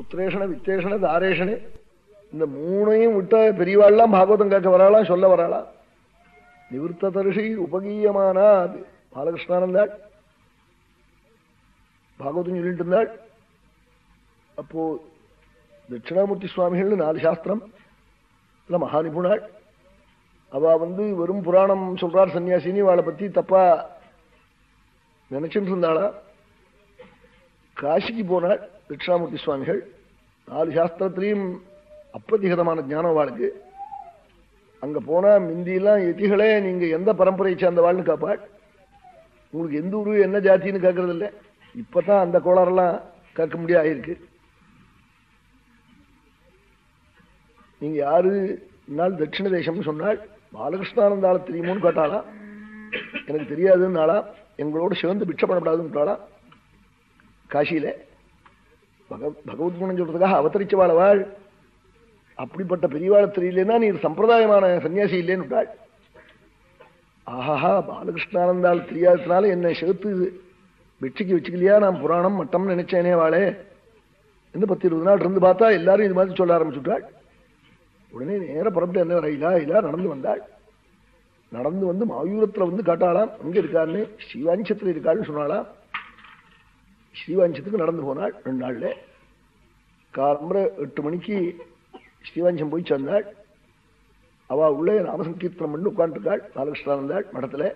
புத்திரேஷன வித்தேஷன தாரேஷனு. இந்த மூணையும் விட்ட பெரியவாள்லாம் பாகவதம் கேட்க வராளாம் சொல்ல வராளா? நிவர்த்த தரிசி உபகீயமானா அது பாலகிருஷ்ணானந்தாள். பாகவதம் சொல்லிட்டு இருந்தாள். அப்போ தட்சிணாமூர்த்தி சுவாமிகள் நாலு சாஸ்திரம். இல்லை மகாநிபுணாள். அவ வந்து வெறும் புராணம் சொல்றார் சன்னியாசினி. அவளை பத்தி தப்பா நினைச்சுட்டு இருந்தாளா? காசிக்கு போனாள். தட்சிணாமூர்த்தி சுவாமிகள் நாலு சாஸ்திரத்திலையும் அப்பிரதிகதமான ஞானம் வாழ்க்கு அங்கே போனால் மிந்தியெல்லாம் எதிகளே நீங்கள் எந்த பரம்பரையை சேர்ந்தவாள்னு காப்பாள். உங்களுக்கு எந்த ஊர் என்ன ஜாத்தின்னு கேட்கறது இல்லை இப்பதான் அந்த கோளாறுலாம் கேட்க முடியாது ஆயிருக்கு நீங்கள் யாரு நாள் தட்சிண தேசம்னு சொன்னால் பாலகிருஷ்ணானந்தால தெரியுமோன்னு கேட்டாளா எனக்கு தெரியாதுன்னாலாம் எங்களோட சேர்ந்து பிட்சை பண்ணப்படாதுன்னு பகவத் குணம் சொல்றதுக்காக அவதரிச்சவாளவாள். அப்படிப்பட்ட பெரியவாழ தெரியலன்னா நீ சம்பிரதாயமான சன்னியாசி இல்லைன்னு விட்டாள். ஆஹாஹா பாலகிருஷ்ணானந்தால் தெரியாததுனால என்னை சேர்த்து வெற்றிக்கு வச்சுக்கலையா நான் புராணம் மட்டம் நினைச்சேனே வாழே இந்த பத்து இருபது நாள் இருந்து பார்த்தா எல்லாரும் இது மாதிரி சொல்ல ஆரம்பிச்சுட்டாள். உடனே நேர புறப்பட்டு என்ன ரயிலா இல்லா நடந்து வந்தாள். நடந்து வந்து மாயூரத்துல வந்து காட்டாளாம். அங்க இருக்காருன்னு? ஸ்ரீவாஞ்சத்துல இருக்காள்னு சொன்னாலாம் ஸ்ரீவாஞ்சத்துக்கு நடந்து போனாள் ரெண்டு நாளில். காலம்புற எட்டு மணிக்கு ஸ்ரீவாஞ்சம் போய் சேர்ந்தாள். அவள் உள்ளே ராமசங்கீர்த்தனம் பண்ணி உட்காந்துருக்காள் பாலகிருஷ்ணானந்தாள் மடத்தில்.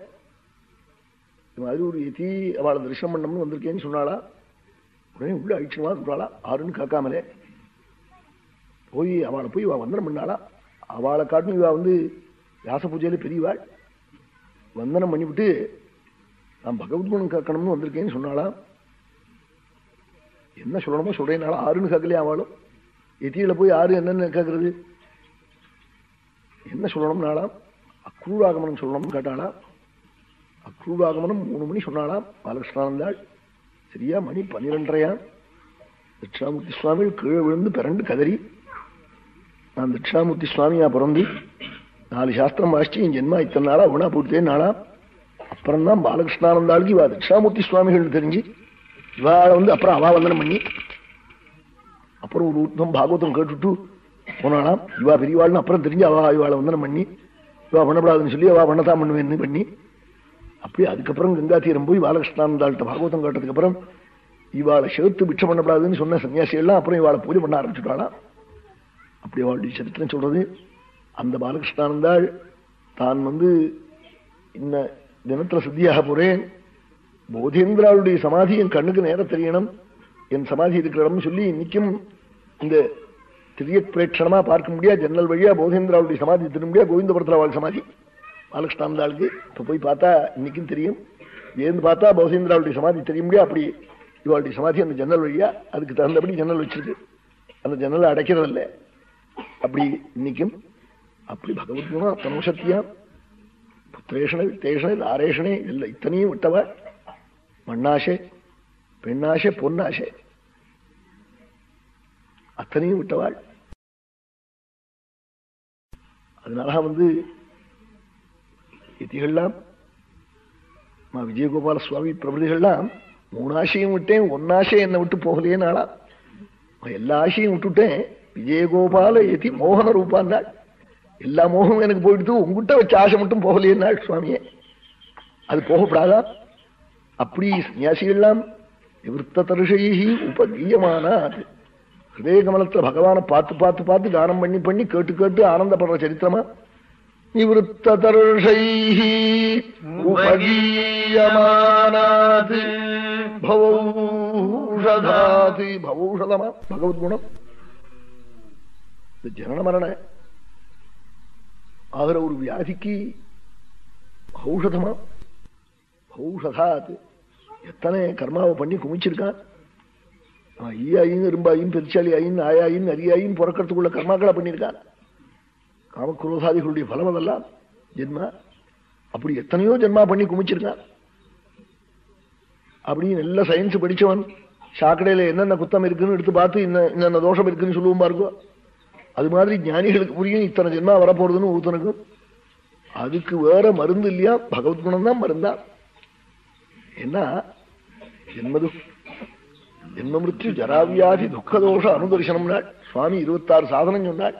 இது மாதிரி ஒரு எதி அவளை தரிசனம் பண்ணம்னு வந்திருக்கேன்னு சொன்னாளா? உடனே உள்ள அழிச்சுமா சொல்றாளா ஆறுன்னு காக்காமலே போய் அவளை போய் இவள் வந்தனம் பண்ணாளா? அவளை காட்டும் இவள் வந்து வியாச பூஜையில பெரியவாள். வந்தனம் பண்ணிவிட்டு நான் பகவத்குணம் கேட்கணும்னு வந்திருக்கேன்னு சொன்னாலாம் என்ன சொல்லணுமோ சொல்றேனாலும் ஆறுன்னு கேட்கலையா அவளும் எத்தியில போய் ஆறு என்னன்னு கேட்கறது? என்ன சொல்லணும்னாலாம் அக்ரூராகமனம் சொல்லணும்னு கேட்டாளா? அக்ரூராகமனம் மூணு மணி சொன்னாலாம் பாலகிருஷ்ணானந்தாள். சரியா மணி பன்னிரெண்டரையாம் தட்சிணாமூர்த்தி சுவாமி கீழே விழுந்து பிறண்டு கதறி நான் தட்சிணாமூர்த்தி சுவாமியா பிறந்து நாலு சாஸ்திரம் வாசிச்சு என் ஜென்மா இத்தனை நாளா உணா பூர்த்தே நாளா அப்புறம் தான் பாலகிருஷ்ணானந்தாளுக்கு இவா தட்சிணாமூர்த்தி சுவாமிகள் தெரிஞ்சு இவாளை வந்து அப்புறம் அவா வந்தனம் பண்ணி அப்புறம் ஒரு ஊத்தம் பாகவதம் கேட்டுட்டு போனாலாம் இவா பெரியவாள்னு அப்புறம் தெரிஞ்சு அவா இவாளை வந்தனம் பண்ணி இவா பண்ணப்படாதுன்னு சொல்லி அவா பண்ணத்தான் பண்ணுவேன்னு பண்ணி அப்படி அதுக்கப்புறம் கங்கா தீரம் போய் பாலகிருஷ்ணானந்தாள்கிட்ட பாகவதம் கேட்டதுக்கு அப்புறம் இவாளை சேர்த்து பிட்சம் பண்ணப்படாதுன்னு சொன்ன சன்னியாசிகள்லாம் அப்புறம் இவாளை பூஜை பண்ண ஆரம்பிச்சுட்டாளாம். அப்படி அவளுடைய சரித்திரம் சொல்றது. அந்த பாலகிருஷ்ணானந்தாள் தான் வந்து இன்ன தினத்துல சித்தியாக போறேன். போதேந்திராவுடைய சமாதி என் கண்ணுக்கு நேரம் தெரியணும். என் சமாதி இருக்கிற இடம் சொல்லி இன்னைக்கும் இந்த திரிய பிரேட்சணமா பார்க்க முடியாது. ஜன்னல் வழியா போதேந்திராவுடைய சமாதி திரும்ப முடியாது. கோவிந்தபுரத்தில் வாழ் சமாதி. பாலகிருஷ்ணாந்தாளுக்கு இப்போ போய் பார்த்தா இன்னைக்கும் தெரியும். ஏந்து பார்த்தா போதேந்திராவுடைய சமாதி தெரிய முடியாது. அப்படி இவாளுடைய சமாதி அந்த ஜன்னல் வழியா அதுக்கு தகுந்தபடி ஜன்னல் வச்சிருக்கு. அந்த ஜன்னலை அடைக்கிறதில்ல. அப்படி இன்னைக்கும் அப்படி பகவத்குணம் அத்தனோ சத்தியா புத்திரேஷனை வித்தேஷனை தாரேஷனே இல்லை இத்தனையும் விட்டவ மண்ணாசை பெண்ணாசை பொன்னாசை. அத்தனையும் விட்டவாள். அதனால வந்து இதிகள்லாம் விஜயகோபால சுவாமி பிரபதிகள்லாம் மூணு ஆசையும் விட்டேன் ஒன்னாசை என்னை விட்டு போகலையே நாளா. எல்லா ஆசையும் விட்டுட்டேன். விஜயகோபால எதி மோகன ரூபான்னாள் எல்லா மோகமும் எனக்கு போயிடுது. உங்ககிட்ட வச்ச ஆசை மட்டும் போகலையே நாள் சுவாமியே. அது போகப்படாதா? அப்படி சன்னியாசிகள்லாம் நிவர்த்த தருஷைகி உபகீயமான ஹிருதய கமலத்துல பகவான பார்த்து பார்த்து பார்த்து தானம் பண்ணி பண்ணி கேட்டு கேட்டு ஆனந்தப்படுற சரித்திரமா? நிவத்த தருஷைகி உபகீயமானாது பவௌஷதாதி. பவௌஷதமா? பகவத்குணம். இந்த ஜனன மரண ஆகிற ஒரு வியாதிக்கு ஔஷதமா? ஔஷதாத். எத்தனை கர்மாவை பண்ணி குமிச்சிருக்கான் ஈயாயும் இரும்பாயும் பெருச்சாளி ஐயின் ஆயாயின் அரியாயின் பிறக்கிறதுக்குள்ள கர்மாக்களை பண்ணியிருக்கான் காமக்ரோசாதிகளுடைய பலம் அதெல்லாம். ஜென்மா அப்படி எத்தனையோ ஜென்மா பண்ணி குமிச்சிருக்கான் அப்படி நல்ல சயின்ஸ் படிச்சவன் சாக்கடையில் என்னென்ன குத்தம் இருக்குன்னு எடுத்து பார்த்து என்னென்ன தோஷம் இருக்குன்னு சொல்லுவோம் பாருங்க. அது மாதிரி ஞானிகளுக்கு புரியும் இத்தனை ஜென்மா வரப்போறதுன்னு ஒருத்தனுக்கும் அதுக்கு வேற மருந்து இல்லையா? பகவத்குணம் தான் மருந்தா. என்ன ஜென்மது ஜென்ம மிருத்யு ஜராவியாதி துக்கதோஷ அனுதர்சனம் நாள் சுவாமி இருபத்தாறு சாதனம் சொன்னாள்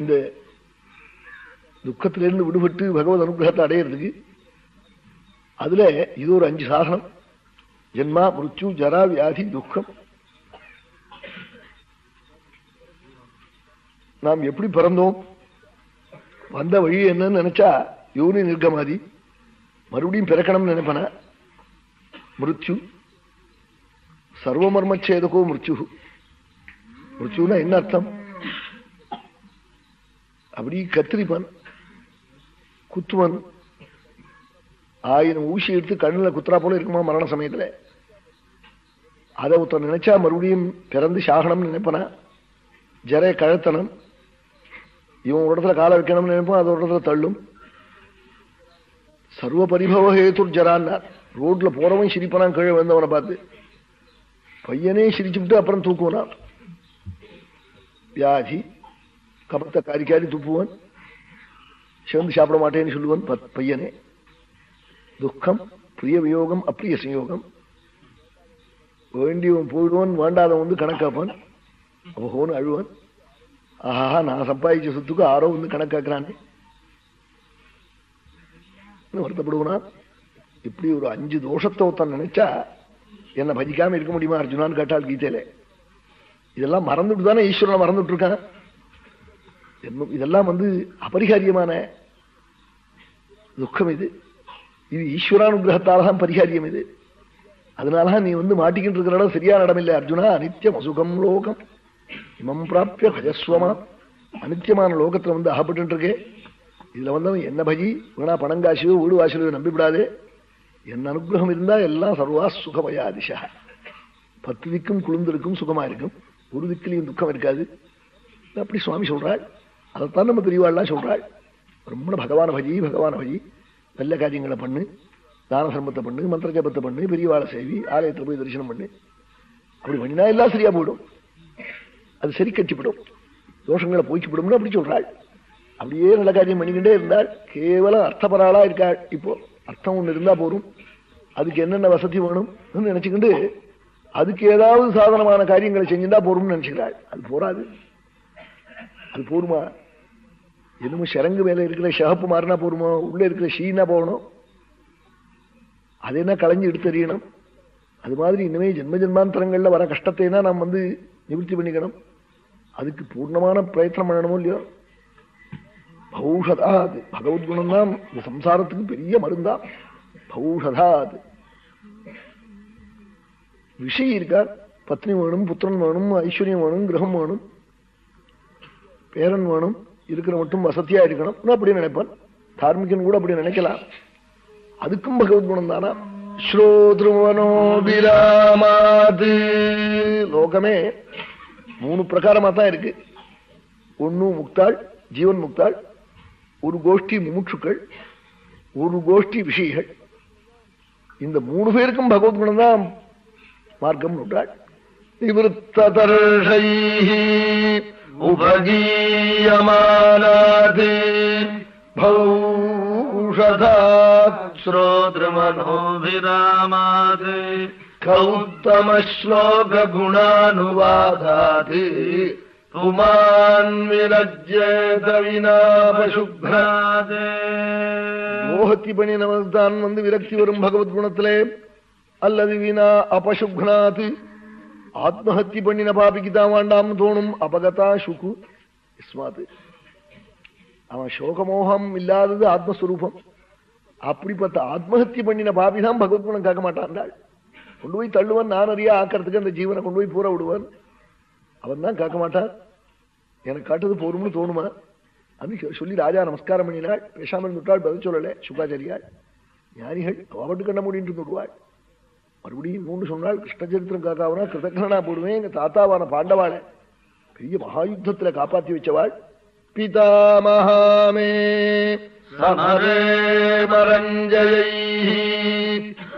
இந்த துக்கத்திலிருந்து விடுபட்டு பகவத் அனுகிரகத்தை அடையிறதுக்கு அதுல இது ஒரு அஞ்சு சாதனம் ஜென்மா மிருத்யு ஜரா வியாதி துக்கம் நாம் எப்படி பிறந்தோம் வந்த வழி என்னன்னு நினைச்சா யோனி நிர்கமாதி மறுபடியும் பிறக்கணும்னு நினைப்பன மிருத்யு சர்வமர்மச்சேதகோ மிருத்யு மிருத்யுனா என்ன அர்த்தம் அப்படி கத்திரிப்பான் குத்துவன் ஆயிரம் ஊசி எடுத்து கண்ணுல குத்துறா போல இருக்குமா மரண சமயத்துல அதை ஒருத்தன் நினைச்சா மறுபடியும் பிறந்து சாகனம்னு நினைப்பனா ஜரை கழத்தனம் இவன் ஒரு இடத்துல காலை வைக்கணும்னு நினைப்பான் அது ஒரு இடத்துல தள்ளும் சர்வ பரிபவ ஹேத்துர் ஜரான்னார் ரோட்ல போறவன் சிரிப்பனான் கீழே வந்தவனை பார்த்து. பையனே சிரிச்சுட்டு அப்புறம் தூக்குவனா வியாதி. கபத்தை காரிக்காரி துப்புவன். சேர்ந்து சாப்பிட மாட்டேன்னு சொல்லுவன் பையனே. துக்கம் பிரிய வியோகம் அப்பிரிய சயோகம். வேண்டியவன் போயிடுவன் வேண்டாதவன் வந்து கணக்காப்பான் அவகோன்னு அழுவன். ஆஹா நான் சம்பாதிச்ச சொத்துக்கு ஆரோ வந்து கணக்காக்குறானே வருத்தப்படுவனா இப்படி ஒரு அஞ்சு தோஷத்தை ஒருத்தன் நினைச்சா என்ன பஜிக்காம இருக்க முடியுமா அர்ஜுனான்னு கேட்டால் கீதையில. இதெல்லாம் மறந்துட்டு தானே ஈஸ்வரனை மறந்துட்டு இருக்கான் இதெல்லாம் வந்து அபரிகாரியமான துக்கம் இது. இது ஈஸ்வரானுகிரகத்தால் தான் பரிகாரியம் இது. அதனால நீ வந்து மாட்டிக்கிட்டு இருக்கிற இடம் சரியான இடம் இல்லை அர்ஜுனா. அனித்தியம் அசுகம் லோகம். இமம் பிராப்பிய பஜஸ்வமா. அனித்தியமான லோகத்துல வந்து அகப்பட்டு இருக்கே. இதுல வந்தவன் என்ன பஜி? வேணா பணங்காசியோ வீடு வாசலையோ நம்பிவிடாதே. என் அனுகிரகம் இருந்தா எல்லாம் சர்வா சுகமயா திசா பத்து திக்கும் குளிர்ந்திருக்கும் சுகமா இருக்கும். ஒரு திக்கிலையும் துக்கம் இருக்காது. அப்படி சுவாமி சொல்றாள் அதைத்தான் நம்ம பெரியவாள்லாம் சொல்றாள். ரொம்ப பகவான பஜி பகவான பஜி. நல்ல காரியங்களை பண்ணு. தான தர்மத்தை பண்ணு மந்திர ஜபத்தை பண்ணு பெரியவாளை சேவி ஆலயத்தில் போய் தரிசனம் பண்ணு. அப்படி பண்ணினா எல்லாம் சரியா போயிடும். அது சரி கட்டிவிடும் தோஷங்களை போய்க்கிவிடும் அப்படி சொல்றாள். அப்படியே நல்ல காரியம் பண்ணிக்கிட்டே இருந்தாள். கேவலம் அர்த்தபராளா இருக்காள் இப்போ. அர்த்தம் ஒண்ணு இருந்தா போரும் அதுக்கு என்னென்ன வசதி வேணும் நினைச்சுக்கிட்டு அதுக்கு ஏதாவது சாதனமான காரியங்களை செஞ்சுட்டா போரும்னு நினைச்சுக்கிறாள் அது போராது அது போருமா என்னமோ சரங்கு மேல இருக்கிற ஷகப்பு மாறினா போருமோ உள்ள இருக்கிற ஷீனா போகணும். அது என்ன களைஞ்சு எடுத்தறியணும். அது மாதிரி இனிமே ஜென்ம ஜென்மாந்தரங்கள்ல வர கஷ்டத்தை நாம் வந்து நிவர்த்தி பண்ணிக்கணும். அதுக்கு பூர்ணமான பிரயத்தனம் பண்ணணுமோ இல்லையோ? பௌஷதாது பகவத்குணம் தான் இந்த சம்சாரத்துக்கு பெரிய மருந்தா பௌஷதாது விஷயம் இருக்கார் பத்னி வேணும் புத்திரன் வேணும் ஐஸ்வர்யம் வேணும் கிரகம் வேணும் பேரன் வேணும் இருக்கிற மட்டும் வசதியா இருக்கணும் அப்படி நினைப்பான் தார்மிகன் கூட அப்படி நினைக்கலாம் அதுக்கும் பகவத்குணம் தானா ஸ்ரோத்ருவனோபிராமாது லோகமே மூணு பிரகாரமா தான் இருக்கு ஒன்னு முக்தாள் ஜீவன் முக்தாள் ஒரு கோஷ்டி மூச்சுக்கள் ஒரு கோஷ்டி விஷயங்கள் இந்த மூணு பேருக்கும் பகவத் குணம் தான் மார்க்கம் விட்டாள் நிவத்ததர்ஷை உபகீயமானாது ௌஷதாத்ரோத்ரமனோபிராமாது സുമാൻ വിലജ്ജേതവിനാപശുഭ്രാജേ മോഹത്തിപ്പണി നമസ്താൻ വന്ന് വിരക്തി വരും ഭഗവത് ഗുണത്തിലെ അല്ലത് വിന അപശുഘ്നാത് ആത്മഹത്യ പണിനെ പാപിക്കാൻ വേണ്ടാം തോന്നും അപകതാ ശുഖു ഇസ്മാത് அவன் சோகமோகம் இல்லாதது ஆத்மஸ்வரூபம் அப்படிப்பட்ட ஆத்மஹத்திய பண்ணின பாபி தான் பகவத்குணம் கேட்க மாட்டான்டாள் கொண்டு போய் தள்ளுவன் நான் அறியா ஆக்கிறதுக்கு அந்த ஜீவனை கொண்டு போய் பூரா விடுவான் அவன் தான் கேட்க மாட்டான் எனக்கு காட்டுறது போரும்னு தோணுமா? அப்படின்னு சொல்லி ராஜா நமஸ்காரம் பண்ணினாள். பேசாமல் விட்டாள் பதில் சொல்லலை. சுகாச்சாரியாள் ஞானிகள் அவட்டு கண்ண மூடிட்டு விடுவாள் மறுபடியும் மூன்று சொன்னால் கிருஷ்ணச்சரித்திரம் காக்காவனா கிருதக்கணனா போடுவேன் எங்க தாத்தாவான பாண்டவாளை. பெரிய மகாயுத்தத்துல காப்பாத்தி வச்சவாள். பிதாமகாமே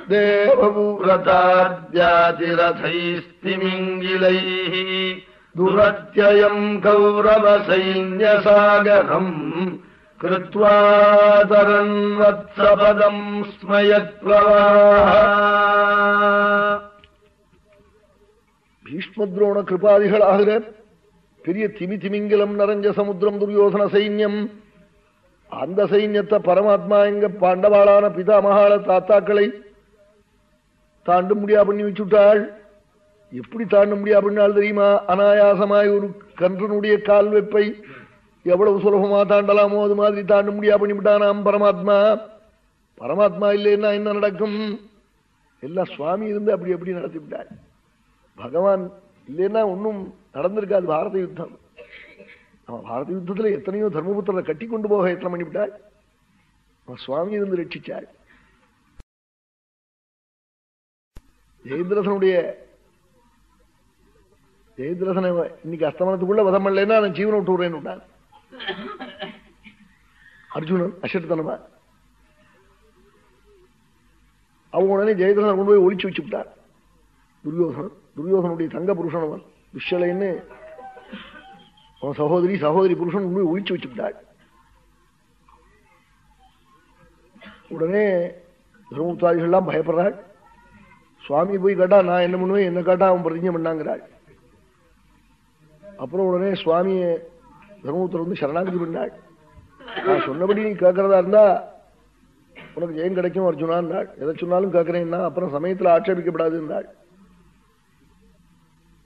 தேவபூரதாத்யாதிரதைஸ்திமிங்கிலை दुरत्ययम् कौरवसैन्यसागरम् कृत्वा तरन्वत्सपदम् स्मयत्प्रवाह பீஷ்மத்ரோண கிருபாதிகளாகிற பெரிய திமி திமிங்கிலம் நிறைஞ்ச சமுத்திரம் துரியோசன சைன்யம் அந்த சைன்யத்தை பரமாத்மா எங்க பாண்டவாளான பிதாமகால தாத்தாக்களை தாண்டு முடியா பண்ணி வச்சுட்டாள் எப்படி தாண்ட முடியா அப்படின்னாலும் தெரியுமா? அனாயாசமாய் ஒரு கன்றனுடைய கால் வெப்பை எவ்வளவு சுலபமா தாண்டலாமோ அது மாதிரி தாண்ட முடியா பண்ணிவிட்டானாம் பரமாத்மா. பரமாத்மா இல்லைன்னா என்ன நடக்கும்? எல்லாம் சுவாமி இருந்து அப்படி எப்படி நடத்தி விட்டாள் பகவான் இல்லைன்னா ஒன்னும் நடந்திருக்காது பாரத யுத்தம். அவன் பாரத யுத்தத்துல எத்தனையோ தர்மபுத்திரரை கட்டி கொண்டு போக எத்தனை பண்ணிவிட்டாள் அவன் சுவாமி இருந்து ரட்சிச்சாள் ஜெயந்திரசனுடைய ஜெயந்திரசனை இன்னைக்கு அஸ்தமனத்துக்குள்ள வதம் பண்ணலன்னா அவன் ஜீவனை விட்டு விடுறேன்னு விட்டான். அர்ஜுனன் அசட்டுத்தனமா. அவங்க உடனே ஜெயதிரசனை கொண்டு போய் ஒழிச்சு வச்சு விட்டார் துரியோசனன் துரியோசனுடைய தங்க புருஷன் அவன். துஷலைன்னு அவன் சகோதரி சகோதரி புருஷன் கொண்டு போய் ஒழிச்சு வச்சு விட்டாள் உடனே தர்மபுத்தாதிகள்லாம் பயப்படுறாள் சுவாமி போய் கேட்டா நான் என்ன பண்ணுவேன்? என்ன கேட்டா அவன் பிரதிஜை பண்ணாங்கிறாள் அப்புறம் உடனே சுவாமியை தர்மபுத்தர் வந்து சரணாகதி பண்ணாள் நான் சொன்னபடி நீ கேட்கறதா இருந்தா உனக்கு ஜெயம் கிடைக்கும் அர்ஜுனான்னாள் எதை சொன்னாலும் கேட்கறேன்னா அப்புறம் சமயத்தில் ஆட்சேபிக்கப்படாதுன்னாள்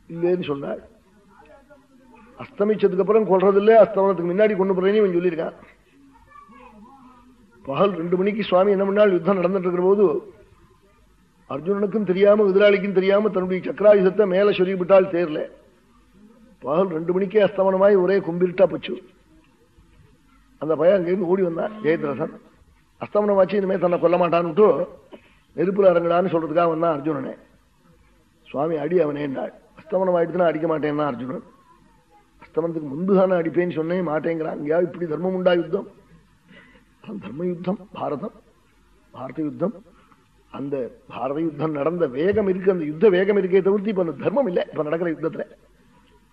இல்லேன்னு சொன்னாள் அஸ்தமிச்சதுக்கு அப்புறம் கொள்றதில்லை அஸ்தமனத்துக்கு முன்னாடி கொண்டு போறேன்னு இவன் சொல்லியிருக்கான். பகல் ரெண்டு மணிக்கு சுவாமி என்ன பண்ணால் யுத்தம் நடந்துட்டு இருக்கிற போது அர்ஜுனனுக்கும் தெரியாம எதிராளிக்கும் தெரியாம தன்னுடைய சக்கராயுதத்தை மேல சொல்லிவிட்டால் தேர்ல. பகல் ரெண்டு மணிக்கே அஸ்தமனமாய் ஒரே கும்பிருட்டா போச்சு. அந்த பையன் அங்கிருந்து ஓடி வந்தான் ஜெயத்ரசன். அஸ்தமனம் வச்சு இனிமே தன்னை கொல்ல மாட்டான்னுட்டு நெருப்புல இறங்கலான்னு சொல்றதுக்காக வந்தான் அர்ஜுனனே. சுவாமி அடி அவனே அஸ்தமனம் ஆயிடுச்சுன்னா அடிக்க மாட்டேன்னா அர்ஜுனன். அஸ்தமனத்துக்கு முன்பு தானே அடிப்பேன்னு சொன்னேன் மாட்டேங்கிறான். எங்கேயாவது இப்படி தர்மம் உண்டா யுத்தம்? தர்ம யுத்தம் பாரதம். பாரத யுத்தம். அந்த பாரத யுத்தம் நடந்த வேகம் இருக்கு அந்த யுத்த வேகம் இருக்கே தவிர்த்து இப்ப அந்த தர்மம் இல்லை. இப்ப நடக்கிற யுத்தத்துல.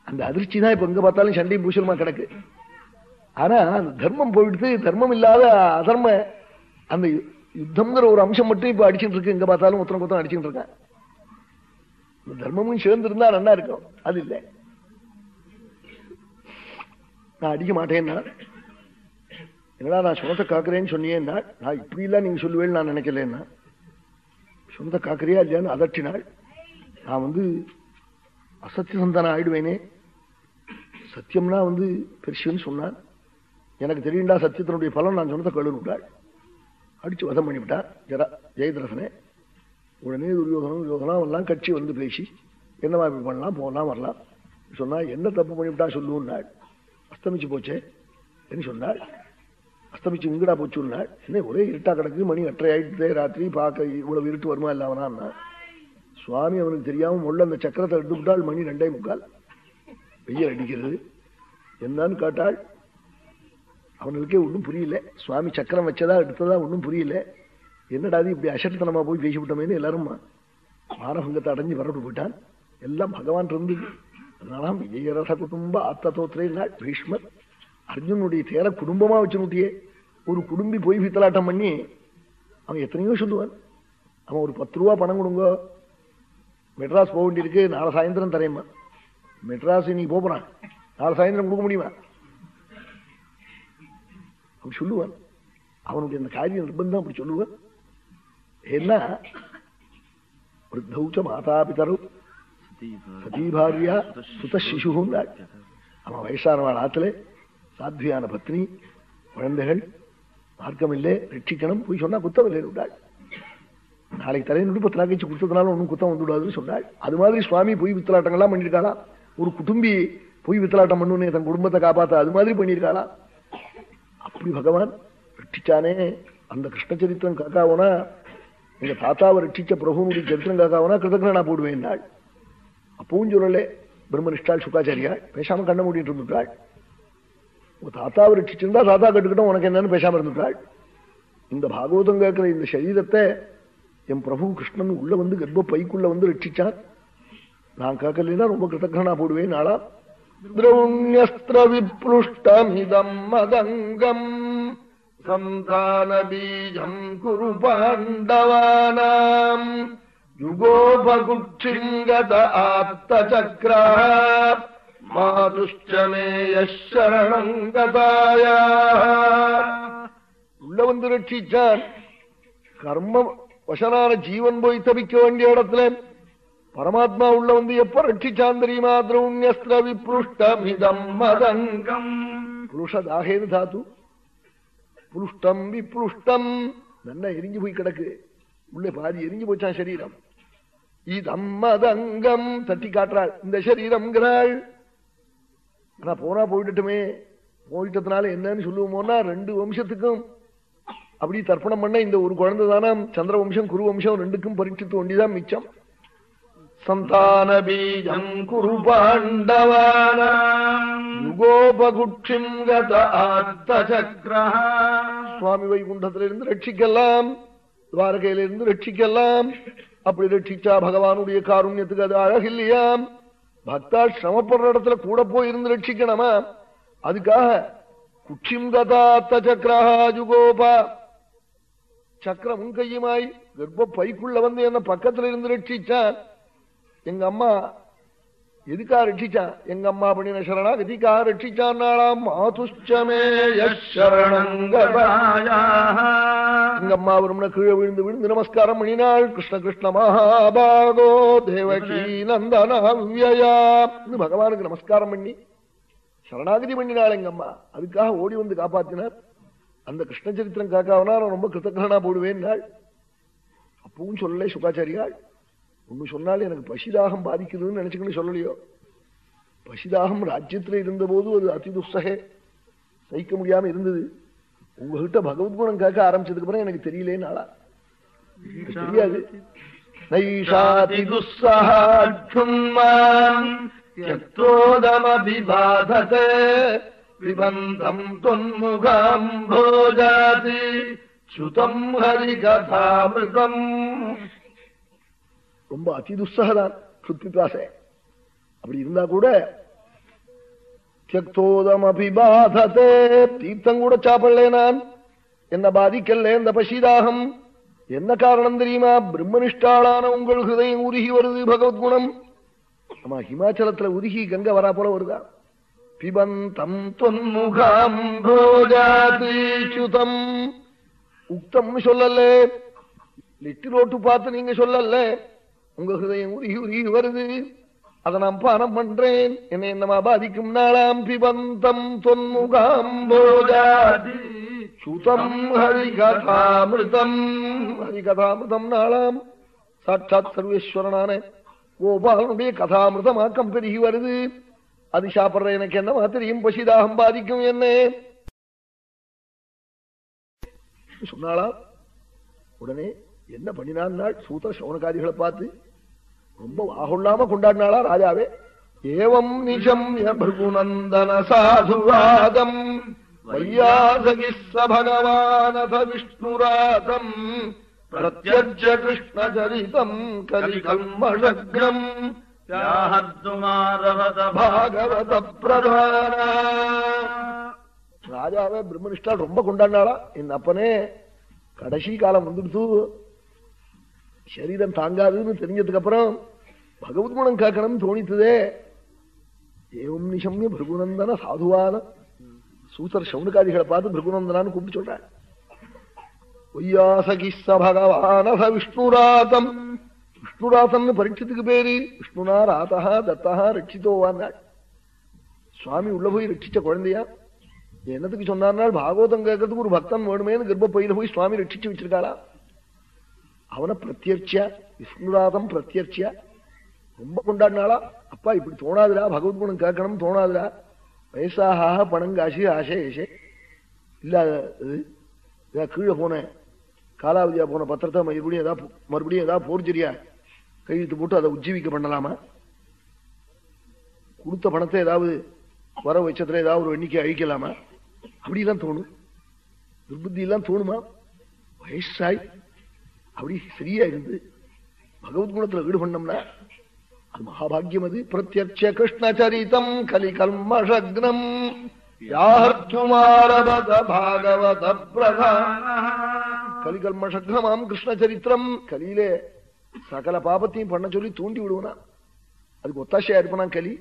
அந்த அதிர்ச்சி தான் இப்ப எங்க பார்த்தாலும் சண்டையும் பூஷணமா கிடக்கு. ஆனா அந்த தர்மம் போயிடுத்து தர்மம் இல்லாத அதர்ம அந்த யுத்தம்ங்கிற ஒரு அம்சம் மட்டும் இப்ப அடிச்சுட்டு இருக்கு. எங்க பார்த்தாலும் ஒத்தனை கொத்தம் அடிச்சுட்டு இருக்கான் தர்மமும் சேர்ந்து இருந்தா நல்லா இருக்கும். அது இல்லை. நான் அடிக்க மாட்டேன்னா என்னடா நான் சுமத்தை காக்குறேன்னு சொன்னியேன்னா நான் இப்படி இல்ல நீங்க சொல்லுவேன்னு நான் நினைக்கலன்னா சொந்த காக்குறியா இல்லையான்னு அதட்டினாள் நான் வந்து அசத்திய சந்தானம் ஆயிடுவேனே. சத்தியம்னா வந்து பெருசுன்னு சொன்னான் எனக்கு தெரியுண்டா சத்தியத்தினுடைய பலன் நான் சொன்னதை கழுவிட்டாள் அடிச்சு வதம் பண்ணிவிட்டார் ஜரா ஜெயதரசனே. உடனே துரியோகனம் யோகனம் எல்லாம் கட்சி வந்து பேசி என்னமா இப்படி பண்ணலாம் போகலாம் வரலாம். சொன்னா என்ன தப்பு பண்ணிவிட்டா சொல்லுன்னாள் அஸ்தமிச்சு போச்சே என்ன சொன்னாள் அஸ்தமிச்சு இங்கடா போச்சுன்னாள் என்ன ஒரே இருட்டா கிடக்கு மணி எட்டரை ஆயிடுத்தே ராத்திரி பார்க்க இவ்வளவு இருட்டு வருமா இல்லாமனா? சுவாமி அவனுக்கு தெரியாம உள்ள அந்த சக்கரத்தை எடுத்து மணி ரெண்டே முக்கால். வெயில் அடிக்கிறது. என்னன்னு கேட்டாள் அவனுக்கே ஒன்றும் புரியல. சுவாமி சக்கரம் வச்சதா எடுத்ததா ஒன்றும் புரியல. என்னடா இப்படி அசட்டத்தனமா போய் பேசிவிட்டோமேனு எல்லாரும் மானபங்கத்தை அடைஞ்சு வரட்டு போயிட்டான். எல்லாம் பகவான் இருந்தது அதனால விஜயரச குடும்ப ஆத்தத்தோத்திரேனாள் பீஷ்மர் அர்ஜுனுடைய தேர குடும்பமா வச்சுனுட்டியே ஒரு குடும்பி போய் வித்தலாட்டம் பண்ணி அவன் எத்தனையோ சொல்லுவான். அவன் ஒரு பத்து ரூபா பணம் கொடுங்க. மெட்ராஸ் போக வேண்டியிருக்கு நாளை சாயந்தரம் தரேம்மா. மெட்ராஸ் நீ போறான் நாலு சாயந்தரம் கொடுக்க முடியுமா? அப்படி சொல்லுவான். அவனுடைய அந்த காரியம் நிர்பந்தம் அப்படி சொல்லுவான். என்ன விருத்தௌச்ச மாதா பிதரு சதீ பாரியா சுத சிசுகும் அவன் வயசானவாள் ஆத்துல சாத்வியான பத்னி குழந்தைகள் மார்க்கம் இல்லை ரட்சிக்கணும் போய் சொன்னா குத்தம் இல்லை விட்டாள் நாளைக்கு தலையை பத்து நாள் கழிச்சு கொடுத்ததுனால ஒன்றும் குத்தம் வந்துவிடாதுன்னு சொன்னாள். அது மாதிரி சுவாமி போய் வித்தலாட்டங்கள்லாம் பண்ணியிருக்காளா ஒரு குடும்பி போய் வித்தலாட்டம் பண்ணுன்னு தன் குடும்பத்தை காப்பாத்த அது மாதிரி பண்ணியிருக்காளா? அப்படி பகவான் ரட்சிச்சானே. அந்த கிருஷ்ண சரித்திரம் காக்காவனா எங்க தாத்தாவை ரட்சிச்ச பிரபுனுடைய சரித்திரம் காக்காவனா கிருதக்னா போடுவேன் நாள் அப்பவும் சொல்லலே பிரம்மனிஷ்டாள் சுக்காச்சாரியாள் பேசாம கண்ண மூடிட்டு இருந்துட்டாள். உங்க தாத்தாவை ரட்சிச்சிருந்தா தாத்தா கட்டுக்கிட்டோம் உனக்கு என்னன்னு பேசாம இருந்துட்டாள். இந்த பாகவதம் கேட்கிற இந்த சரீரத்தை என் பிரபு கிருஷ்ணன் உள்ள வந்து கர்ப்ப பைக்குள்ள வந்து ரட்சிச்சான். நான் கேட்கலாம் ரொம்ப கிருத்தகனா போடுவேன். ஆளா திரௌண்யஸ்திர விப்ளுஷ்டமிதம் மதங்கம் சந்தான பீஜம் குரு பாண்டவானாம். யுகோபகுட்சிங்கத ஆத்த சக்ரா மாதுஷ்ட மேயரணங்கதாய உள்ள வந்து ரட்சிச்சான். கர்ம வசனான ஜீவன் போய் தவிக்க வேண்டிய இடத்துல பரமாத்மா உள்ள வந்து எப்ப ரட்சிச்சான் தெரியுமா? திரௌண்யஸ்திர விப்ருஷ்டமிதம் மதங்கம் புருஷதாகேது தாத்து. புருஷ்டம் விப்ருஷ்டம். நல்லா எரிஞ்சு போய் கிடக்கு. உள்ளே பாதி எரிஞ்சு போச்சான் சரீரம். இதம் மதங்கம் தட்டி காட்டுறாள். இந்த சரீரம்ங்கிறாள் ஆனா போனா போயிட்டுமே போயிட்டதுனால என்னன்னு சொல்லுவோமோன்னா ரெண்டு வம்சத்துக்கும் அப்படி தர்ப்பணம் பண்ண இந்த ஒரு குழந்தை தானே சந்திர வம்சம் குரு வம்சம் ரெண்டுக்கும் பரீட்சித்து ஒண்டிதான் மிச்சம். சந்தான பீஜம் குரு பாண்டவானோபகுட்சிம் கத ஆத்தசக்ரா சுவாமி வைகுண்டத்திலிருந்து ரட்சிக்கலாம் துவாரகையிலிருந்து ரட்சிக்கலாம். அப்படி ரட்சிச்சா பகவானுடைய காருண்யத்துக்கு அது அழகில்லையாம். பக்தா சிரமப்படுற இடத்துல கூட போய் இருந்து ரட்சிக்கணுமா? அதுக்காக குட்சிம் கதாத்த சக்கரஹா ஜுகோபா. சக்கரமும் கையுமாய் கர்ப்ப பைக்குள்ள வந்து என்ன பக்கத்துல இருந்து ரட்சிச்சான். எங்க அம்மா எதுக்கா ரட்சிச்சா? எங்க அம்மா பண்ணின சரணா எதுக்கா ரட்சிச்சான் நாளாம் எங்க அம்மா வரும்ன கீழே விழுந்து விழுந்து நமஸ்காரம் பண்ணினாள். கிருஷ்ண கிருஷ்ண மகாபாகோ தேவகி நந்தனாவியா பகவானுக்கு நமஸ்காரம் பண்ணி சரணாகதி பண்ணினாள் எங்க அம்மா. அதுக்காக ஓடி வந்து காப்பாத்தினார். அந்த கிருஷ்ண சரித்திரம் காக்காவனா நான் ரொம்ப கிருத்தகனா போடுவேன் அப்பவும் சொல்லலை சுகாச்சாரியாள். ஒண்ணு சொன்னால் எனக்கு பசிதாகம் பாதிக்குதுன்னு நினைச்சுக்கணும் சொல்லலையோ? பசிதாகம் ராஜ்யத்துல இருந்த போது அது அதி துஸ்தகே சகிக்க முடியாம இருந்தது. உங்ககிட்ட பகவத்குணம் கேட்க ஆரம்பிச்சதுக்கு அப்புறம் எனக்கு தெரியலேன்னு ஆளா. தெரியாது. நைஷாதி துஸ்ஸோதமபிபாததே பிபந்தம் தொன்முகாம் போஜாதி. சுதம் ஹரிகதாமிருதம். ரொம்ப அதி துஸ்ஸகதான் சுத்திபாசை அப்படி இருந்தா கூட தியக்தோதம் அபிபாததே தீர்த்தம் கூட சாப்பிடலே நான். என்ன பாதிக்கல இந்த பசிதாகம் என்ன காரணம் தெரியுமா? பிரம்மனிஷ்டாளான உங்கள் ஹிருதயம் உருகி வருது பகவத்குணம் ஆமா ஹிமாச்சலத்துல உருகி கங்கை வரா போல வருதா? பிபந்தம் தொன்முகாம் போஜாதீச்சுதம். உக்தம்னு சொல்லல லிட்டிலோட்டு பார்த்து நீங்க சொல்லல உங்க ஹிருதயம் உருகி உருகி வருது. அதை நான் பானம் பண்றேன். என்னை என்னமா பாதிக்கும் நாளாம் பிபந்தம் தொன்முகாம் போஜாதி சுதம் ஹரிகதாமிருதம். ஹரிகதாமிருதம் நாளாம். சாட்சாத் சர்வேஸ்வரனான கோபாலனுடைய கதாமிருதமாக்கம் பெருகி வருது. அது சாப்பிடுற எனக்கு என்னமா தெரியும்? பசிதாகம் பாதிக்கும் என்ன? சொன்னாளா? உடனே என்ன பண்ணினான் சூத்திர சோனகாரிகளை பார்த்து ரொம்ப வாகுள்ளாம கொண்டாடினாளா ராஜாவே? ஏவம் நிஜம் பிரகுநந்தன சாதுவாதம். வையாசகிஸ்ஸ பகவானத விஷ்ணுராதம். பிரத்யஜ கிருஷ்ணச்சரிதம் கலிகல்மஷக்ரம் பாகவத பிரதான. ராஜாவே பிரம்மனிஷ்டா ரொம்ப கொண்டாடினாளா? என் அப்பனே கடைசி காலம் வந்துடுத்து. சரீரம் தாங்காதுன்னு தெரிஞ்சதுக்கு அப்புறம் பகவத் குணம் காக்கணும் தோணித்ததே ஏவம் நிஷம்ய பிருகுநந்தன சாதுவான. சூத்தர் சவுனுகாதிகளை பார்த்து பிருகுநந்தனான்னு கூப்பிட்டு சொல்றாள் ஒய்யாசகிஸ்ஸ பகவானச விஷ்ணுராதம். விஷ்ணுராசம்னு பரீட்சத்துக்கு பேரு விஷ்ணுனா ராதா தத்தா ரட்சித்தோவான் சுவாமி உள்ள போய் ரட்சிச்ச குழந்தையா? என்னத்துக்கு சொன்னார்னால் பாகவதம் கேட்கறதுக்கு ஒரு பக்தன் வேணுமேனு கர்ப்பப்பையில போய் சுவாமி ரட்சிச்சு வச்சிருக்காளா? அவனை பிரத்யர்ச்சியா? விஷ்ணுராதம் பிரத்யர்ச்சியா? ரொம்ப கொண்டாடினாளா? அப்பா இப்படி தோணாதுடா பகவத்குணம் கேட்கணும் தோணாதுடா. வயசாக பணம் காசி ஆசை ஏசே இல்லாத இது கீழே போனேன். காலாவதியா போன பத்திரத்தை மறுபடியும் ஏதாவது மறுபடியும் ஏதாவது போர்ஜரியா கையெழுத்து போட்டு அதை உஜ்ஜீவிக்க பண்ணலாமா? கொடுத்த பணத்தை ஏதாவது வர வச்சத்துல ஏதாவது ஒரு எண்ணிக்கை அழிக்கலாமா? அப்படிலாம் தோணும். துர்புத்தி எல்லாம் தோணுமா? வயசாய் அப்படி சரியா இருந்து பகவத்குணத்துல ஈடுபண்ணோம்னா அது மகாபாகியம் அது பிரத்யட்ச கிருஷ்ணச்சரிதம் கலி கல்மஷக்னம் பாகவத பிரதான கலிகல்மஷக்னமாம் கிருஷ்ணச்சரித்திரம். கலியிலே சகல பாபத்தையும் பண்ண சொல்லி தூண்டி விடுவனா. அதுக்கு ஒத்தாசையா இருப்பனா கலி?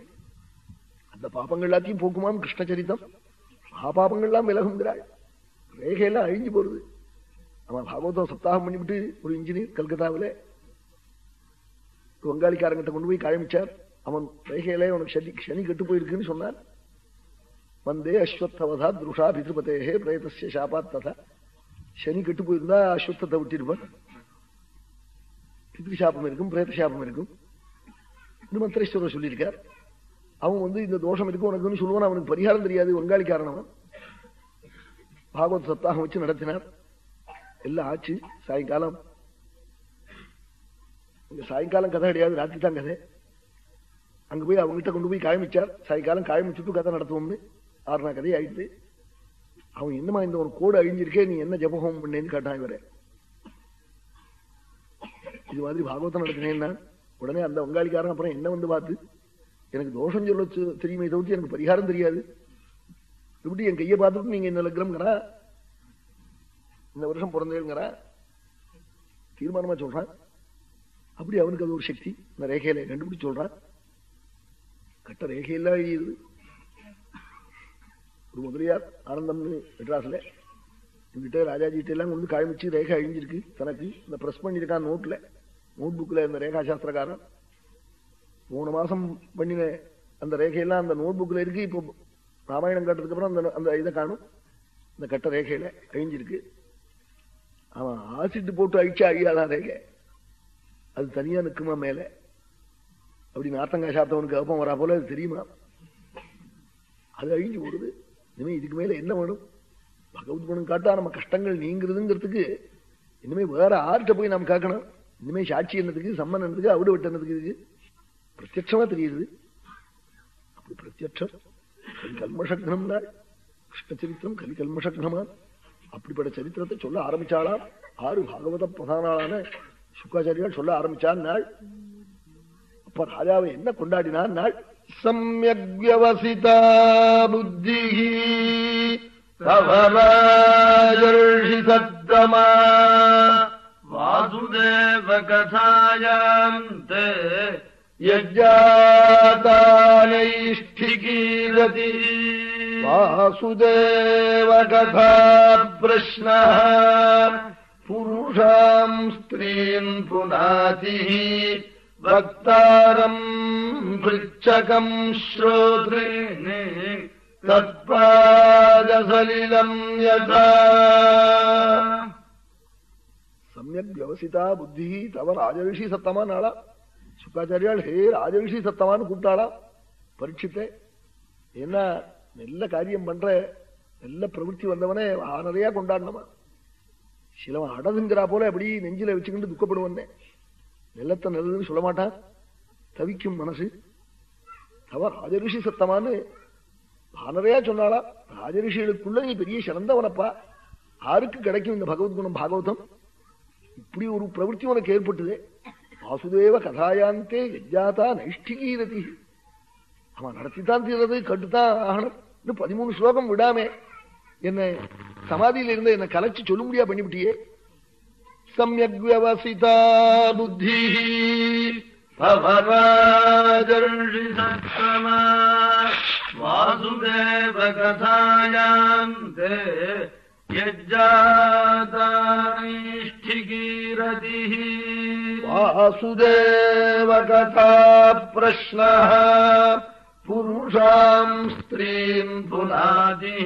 அந்த பாபங்கள் எல்லாத்தையும் போக்குமாம் கிருஷ்ணச்சரித்தம் மகாபாபங்கள்லாம் விலகுங்கிறாள். ரேகையெல்லாம் அழிஞ்சு போறது. அவன் பாகவதம் சப்தாகம் பண்ணிவிட்டு ஒரு இன்ஜினியர் கல்கத்தாவில் வங்காளிக்காரங்கிட்ட கொண்டு போய் காயமிச்சார். அவன் ரேகையிலே உனக்கு சனி சனி கெட்டு போயிருக்குன்னு சொன்னார். வந்தே அஸ்வத்தவதா துருஷா பிதிருபதேகே பிரேதசிய சாபாத்ததா சனி கெட்டு போயிருந்தா அஸ்வத்தத்தை விட்டிருப்பான் பித்ருஷாபம் இருக்கும் பிரேத சாபம் இருக்கும். இது மந்திரேஸ்வரர் சொல்லியிருக்கார். அவன் வந்து இந்த தோஷம் இருக்கும் உனக்குன்னு சொல்லுவான் அவனுக்கு பரிகாரம் தெரியாது வங்காளிக்காரன் அவன். பாகவத் சத்தாகம் வச்சு நடத்தினார். எல்லாம் ஆச்சு சாயங்காலம் சாயங்காலம் கதை கிடையாது ராத்திரி தான் கதை. அங்க போய் அவங்ககிட்ட கொண்டு போய் காயமிச்சார். சாயங்காலம் காயமிச்சுட்டு கதை நடத்துவோம்னு ஆறுனா கதை ஆயிடுது அவன் என்னமா இந்த ஒரு கோடு அழிஞ்சிருக்கே நீ என்ன ஜபஹோமம் பண்ணேன்னு கேட்டான் இவரே. இது மாதிரி பாகவதம் நடத்தினேன்னா உடனே அந்த வங்காளிக்காரன் அப்புறம் என்ன வந்து பார்த்து எனக்கு தோஷம் சொல்ல தெரியுமே தவிர்த்து எனக்கு பரிகாரம் தெரியாது. இப்படி என் கையை பார்த்துட்டு நீங்க என்ன லக்னம்ங்கிறா? இந்த வருஷம் பிறந்தேங்கிறா தீர்மானமா சொல்றான். அப்படி அவனுக்கு அது ஒரு சக்தி. இந்த ரேகையில கண்டுபிடிச்சு சொல்றான். கட்ட ரேகையெல்லாம் எழுதியது ஒரு முதலியார் ஆனந்தம்னு மெட்ராஸ்ல என்கிட்ட ராஜாஜிட்ட எல்லாம் கொண்டு காமிச்சு ரேகை அழிஞ்சிருக்கு. தனக்கு இந்த பிரஸ் பண்ணியிருக்கான் நோட்ல நோட் புக்ல இந்த ரேகா சாஸ்திரக்காரன். மூணு மாசம் பண்ணின அந்த ரேகையெல்லாம் அந்த நோட் புக்ல இருக்கு. இப்போ ராமாயணம் காட்டுறதுக்கு அப்புறம் அந்த அந்த இதை காணும். இந்த கட்ட ரேகையில அழிஞ்சிருக்கு. அவன் ஆசிட்டு போட்டு அழிச்சா அழியாதான் ரேகை. அது தனியா நிக்குமா மேல? அப்படி நாத்தங்காய் சாத்தவனுக்கு அப்பம் வரா போல அது தெரியுமா? அது அழிஞ்சு போடுது. இனிமே இதுக்கு மேல என்ன வேணும்? பகவத் குணம் காட்டா நம்ம கஷ்டங்கள் நீங்கிறதுங்கிறதுக்கு இனிமே வேற ஆர்ட்ட போய் நாம் காக்கணும். இனிமே சாட்சி என்னதுக்கு சம்மன் என்னதுக்கு அவிடு வெட்டனதுக்கு இருக்கு பிரத்யட்சமா தெரியுது. அப்படி பிரத்யட்சம். கலி கல்மஷக்னம்னா கிருஷ்ண சரித்திரம் கலிகல்மஷக்னமா அப்படிப்பட்ட சரித்திரத்தை சொல்ல ஆரம்பிச்சாளா ஆறு பாகவத பிரதானாளான சுக்காச்சாரியால் சொல்ல ஆரம்பிச்சான் நாள் அப்ப ராஜாவை என்ன கொண்டாடினான் நாள் सम्यग् व्यवसिता बुद्धिः तव राजर्षि सत्तमा वासुदेवकथायाम् ते यज्जातानैष्ठिकीरति वासुदेवकथा प्रश्नः पुरुषाम् स्त्रीन् पुनातिः वक्तारम् पृच्छकम् श्रोतॄन् तत्पादसलिलम् यथा சமயக் வியவசிதா புத்தி தவ ராஜரிஷி சத்தமா நாளா சுக்காச்சாரியால் ஹே ராஜரிஷி சத்தமான்னு கூப்பிட்டாளா பரீட்சித்தே என்ன நல்ல காரியம் பண்ற நல்ல பிரவൃத்தி வந்தவனே நிறைய கொண்டாடணுமா சிலவன் அடதுங்கிறா போல அப்படி நெஞ்சில வச்சுக்கிட்டு துக்கப்படுவந்தேன் நெல்லத்தை நல்லதுன்னு சொல்ல மாட்டான் தவிக்கும் மனசு. தவ ராஜரிஷி சத்தமான்னு பானரையா சொன்னாளா? ராஜரிஷிகளுக்குள்ள நீ பெரிய சிறந்தவனப்பா. யாருக்கு கிடைக்கும் இந்த பகவத்குணம் பாகவதம்? இப்படி ஒரு பிரவருத்தி உனக்கு ஏற்பட்டது. வாசுதேவ கதாயாந்தே யஜாதா நைஷ்டிகீரதி. அவன் நடத்தித்தான் தீரது கட்டுத்தான் ஆகணும். பதிமூணு ஸ்லோகம் விடாமே. என்ன சமாதியில இருந்து என்ன கலைச்சு சொல்ல முடியா பண்ணிவிட்டியே सम्यग् व्यवसिता बुद्धिः भवराजर्षि सत्तमा वासुदेवकथायाम् ते यज्जातानिष्ठिकीरतिः वासुदेवकथा प्रश्नः புருஷாம் ஸ்திரீம் புனாதி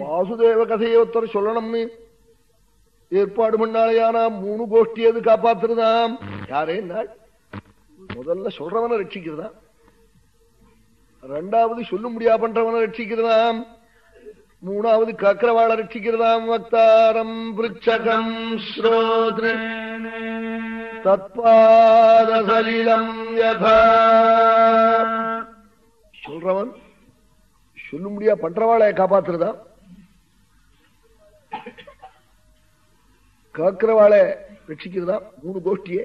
வாசுதேவ கதையை ஒருத்தர் சொல்லணும் ஏற்பாடு பண்ணாலையானா மூணு கோஷ்டி எது காப்பாத்துறதாம் யாரே நாள் முதல்ல சொல்றவனை ரட்சிக்கிறதாம் ரெண்டாவது சொல்ல முடியா பண்றவனை ரட்சிக்கிறதாம் மூணாவது கக்கரவாளை ரட்சிக்கிறதாம் வக்தாரம் பிருச்சகம் ஸ்ரோத்ரே தத்பாதசலிலம் யதா சொல்றவன் சொல்ல முடியா பண்றவாளை காப்பாத்துறதா? கேட்கிறவாளை ரட்சிக்கிறதா? மூணு கோஷ்டியே.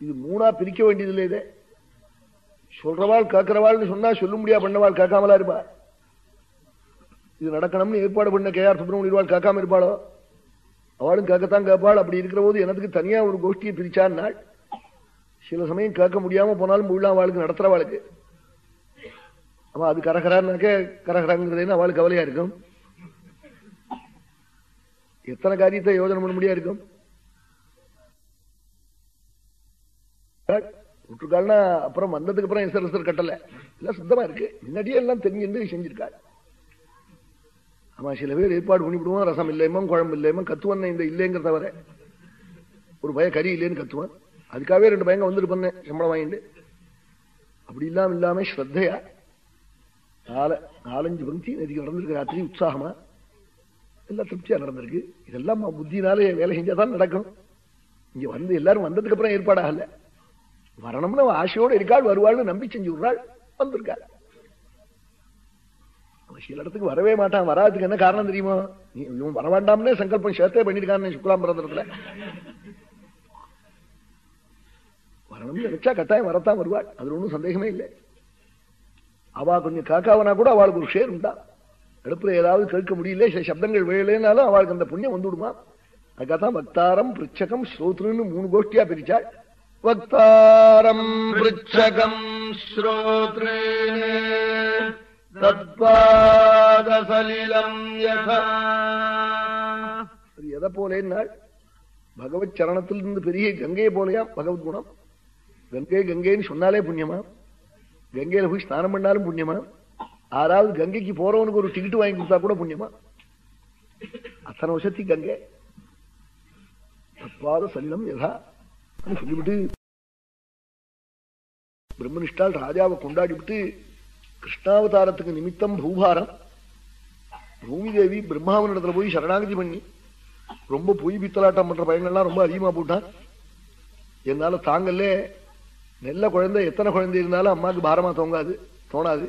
இது மூணா பிரிக்க வேண்டியதில்லை இதே. சொல்றவாள் கேட்கிறவாள்னு சொன்னா சொல்ல முடியா பண்ணவாள் கேட்காமலா இருப்பா? இது நடக்கணும்னு ஏற்பாடு பண்ண கே ஆர் சுப்பிரமணியவாள் கேட்காம இருப்பாளோ? அவளும் கேட்கத்தான் கேட்பாள் அப்படி இருக்கிற போது எனக்கு தனியா ஒரு கோஷ்டியை பிரிச்சான்னாள். சில சமயம் கேட்க முடியாம போனாலும் முழுலாம் நடத்துற வாழ்க்கு ஆமா அது கரகரான்னாக்க கரகராங்கிறதுன்னு அவளுக்கு கவலையா இருக்கும். எத்தனை காரியத்தை யோஜனை பண்ண முடியா இருக்கும்? விட்டுருக்காள்னா அப்புறம் வந்ததுக்கு அப்புறம் எசர் எசர் கட்டல. எல்லாம் சுத்தமா இருக்கு. முன்னாடியே எல்லாம் தெரிஞ்சுட்டு செஞ்சிருக்காள். ஆமா சில பேர் ஏற்பாடு பண்ணிவிடுவோம் ரசம் இல்லையமா குழம்பு இல்லையமா கத்துவான். இந்த இல்லைங்கிற தவிர ஒரு பய கறி இல்லைன்னு கத்துவான். அதுக்காகவே ரெண்டு பையங்க வந்துட்டு பண்ணேன் சம்பளம் வாங்கிட்டு. அப்படி இல்லாம இல்லாம ஸ்ரத்தையா நால நாலஞ்சு பங்கி நதிக்கு நடந்திருக்கு ராத்திரி உற்சாகமா. எல்லாம் திருப்தியா நடந்திருக்கு. இதெல்லாம் புத்தினாலே வேலை செஞ்சாதான் நடக்கும். இங்க வந்து எல்லாரும் வந்ததுக்கு அப்புறம் ஏற்பாடாகல. வரணும்னு ஆசையோடு இருக்காள் வருவாள்னு நம்பி செஞ்சு விடுறாள் வந்திருக்காள். சில இடத்துக்கு வரவே மாட்டான். வராதுக்கு என்ன காரணம் தெரியுமா? நீ இவன் வர வேண்டாம்னே சங்கல்பம் சேர்த்தே பண்ணிருக்கான்னு சுக்லாம்பரத்துல வரணும்னு நினைச்சா கட்டாயம் வரத்தான் வருவாள்? அதுல ஒன்றும் சந்தேகமே இல்லை. அவா கொஞ்சம் காக்காவனா கூட அவளுக்கு ஒரு ஷேர் உண்டா? அடுப்புல ஏதாவது கேட்க முடியல சில சப்தங்கள் வேலைனாலும் அவளுக்கு அந்த புண்ணியம் வந்துவிடுமா? அதுக்காகத்தான் வக்தாரம் பிரிச்சகம் ஸ்ரோத்ருன்னு மூணு கோஷ்டியா பிரிச்சாள். வக்தாரம் பிருச்சகம் ஸ்ரோத்ரேணே தத்பாதசலிலம் யதா அது எதை போலேன்னாள்? பகவத் சரணத்திலிருந்து பெரிய கங்கையை போலையா பகவத் குணம். கங்கை கங்கைன்னு சொன்னாலே புண்ணியமா? கங்கையில போய் ஸ்நானம் பண்ணாலும் புண்ணியமா? ஆறாவது கங்கைக்கு போறவனுக்கு ஒரு டிக்கெட் வாங்கி கொடுத்தா கூட புண்ணியமா? அத்தனை வருஷத்தி கங்கை. தத்வாத சலிலம் யதா. சொல்லிவிட்டு பிரம்மனிஷ்டால் ராஜாவை கொண்டாடிவிட்டு கிருஷ்ணாவதாரத்துக்கு நிமித்தம் பூபாரம். பூமி தேவி பிரம்மாவனிடத்துல போய் சரணாகதி பண்ணி ரொம்ப பொய் பித்தலாட்டம் பண்ற பயங்கள்லாம் ரொம்ப அதிகமா போட்டான். என்னால தாங்கல்ல நல்ல குழந்தை எத்தனை குழந்தை இருந்தாலும் அம்மாவுக்கு பாரமா தோங்காது தோணாது.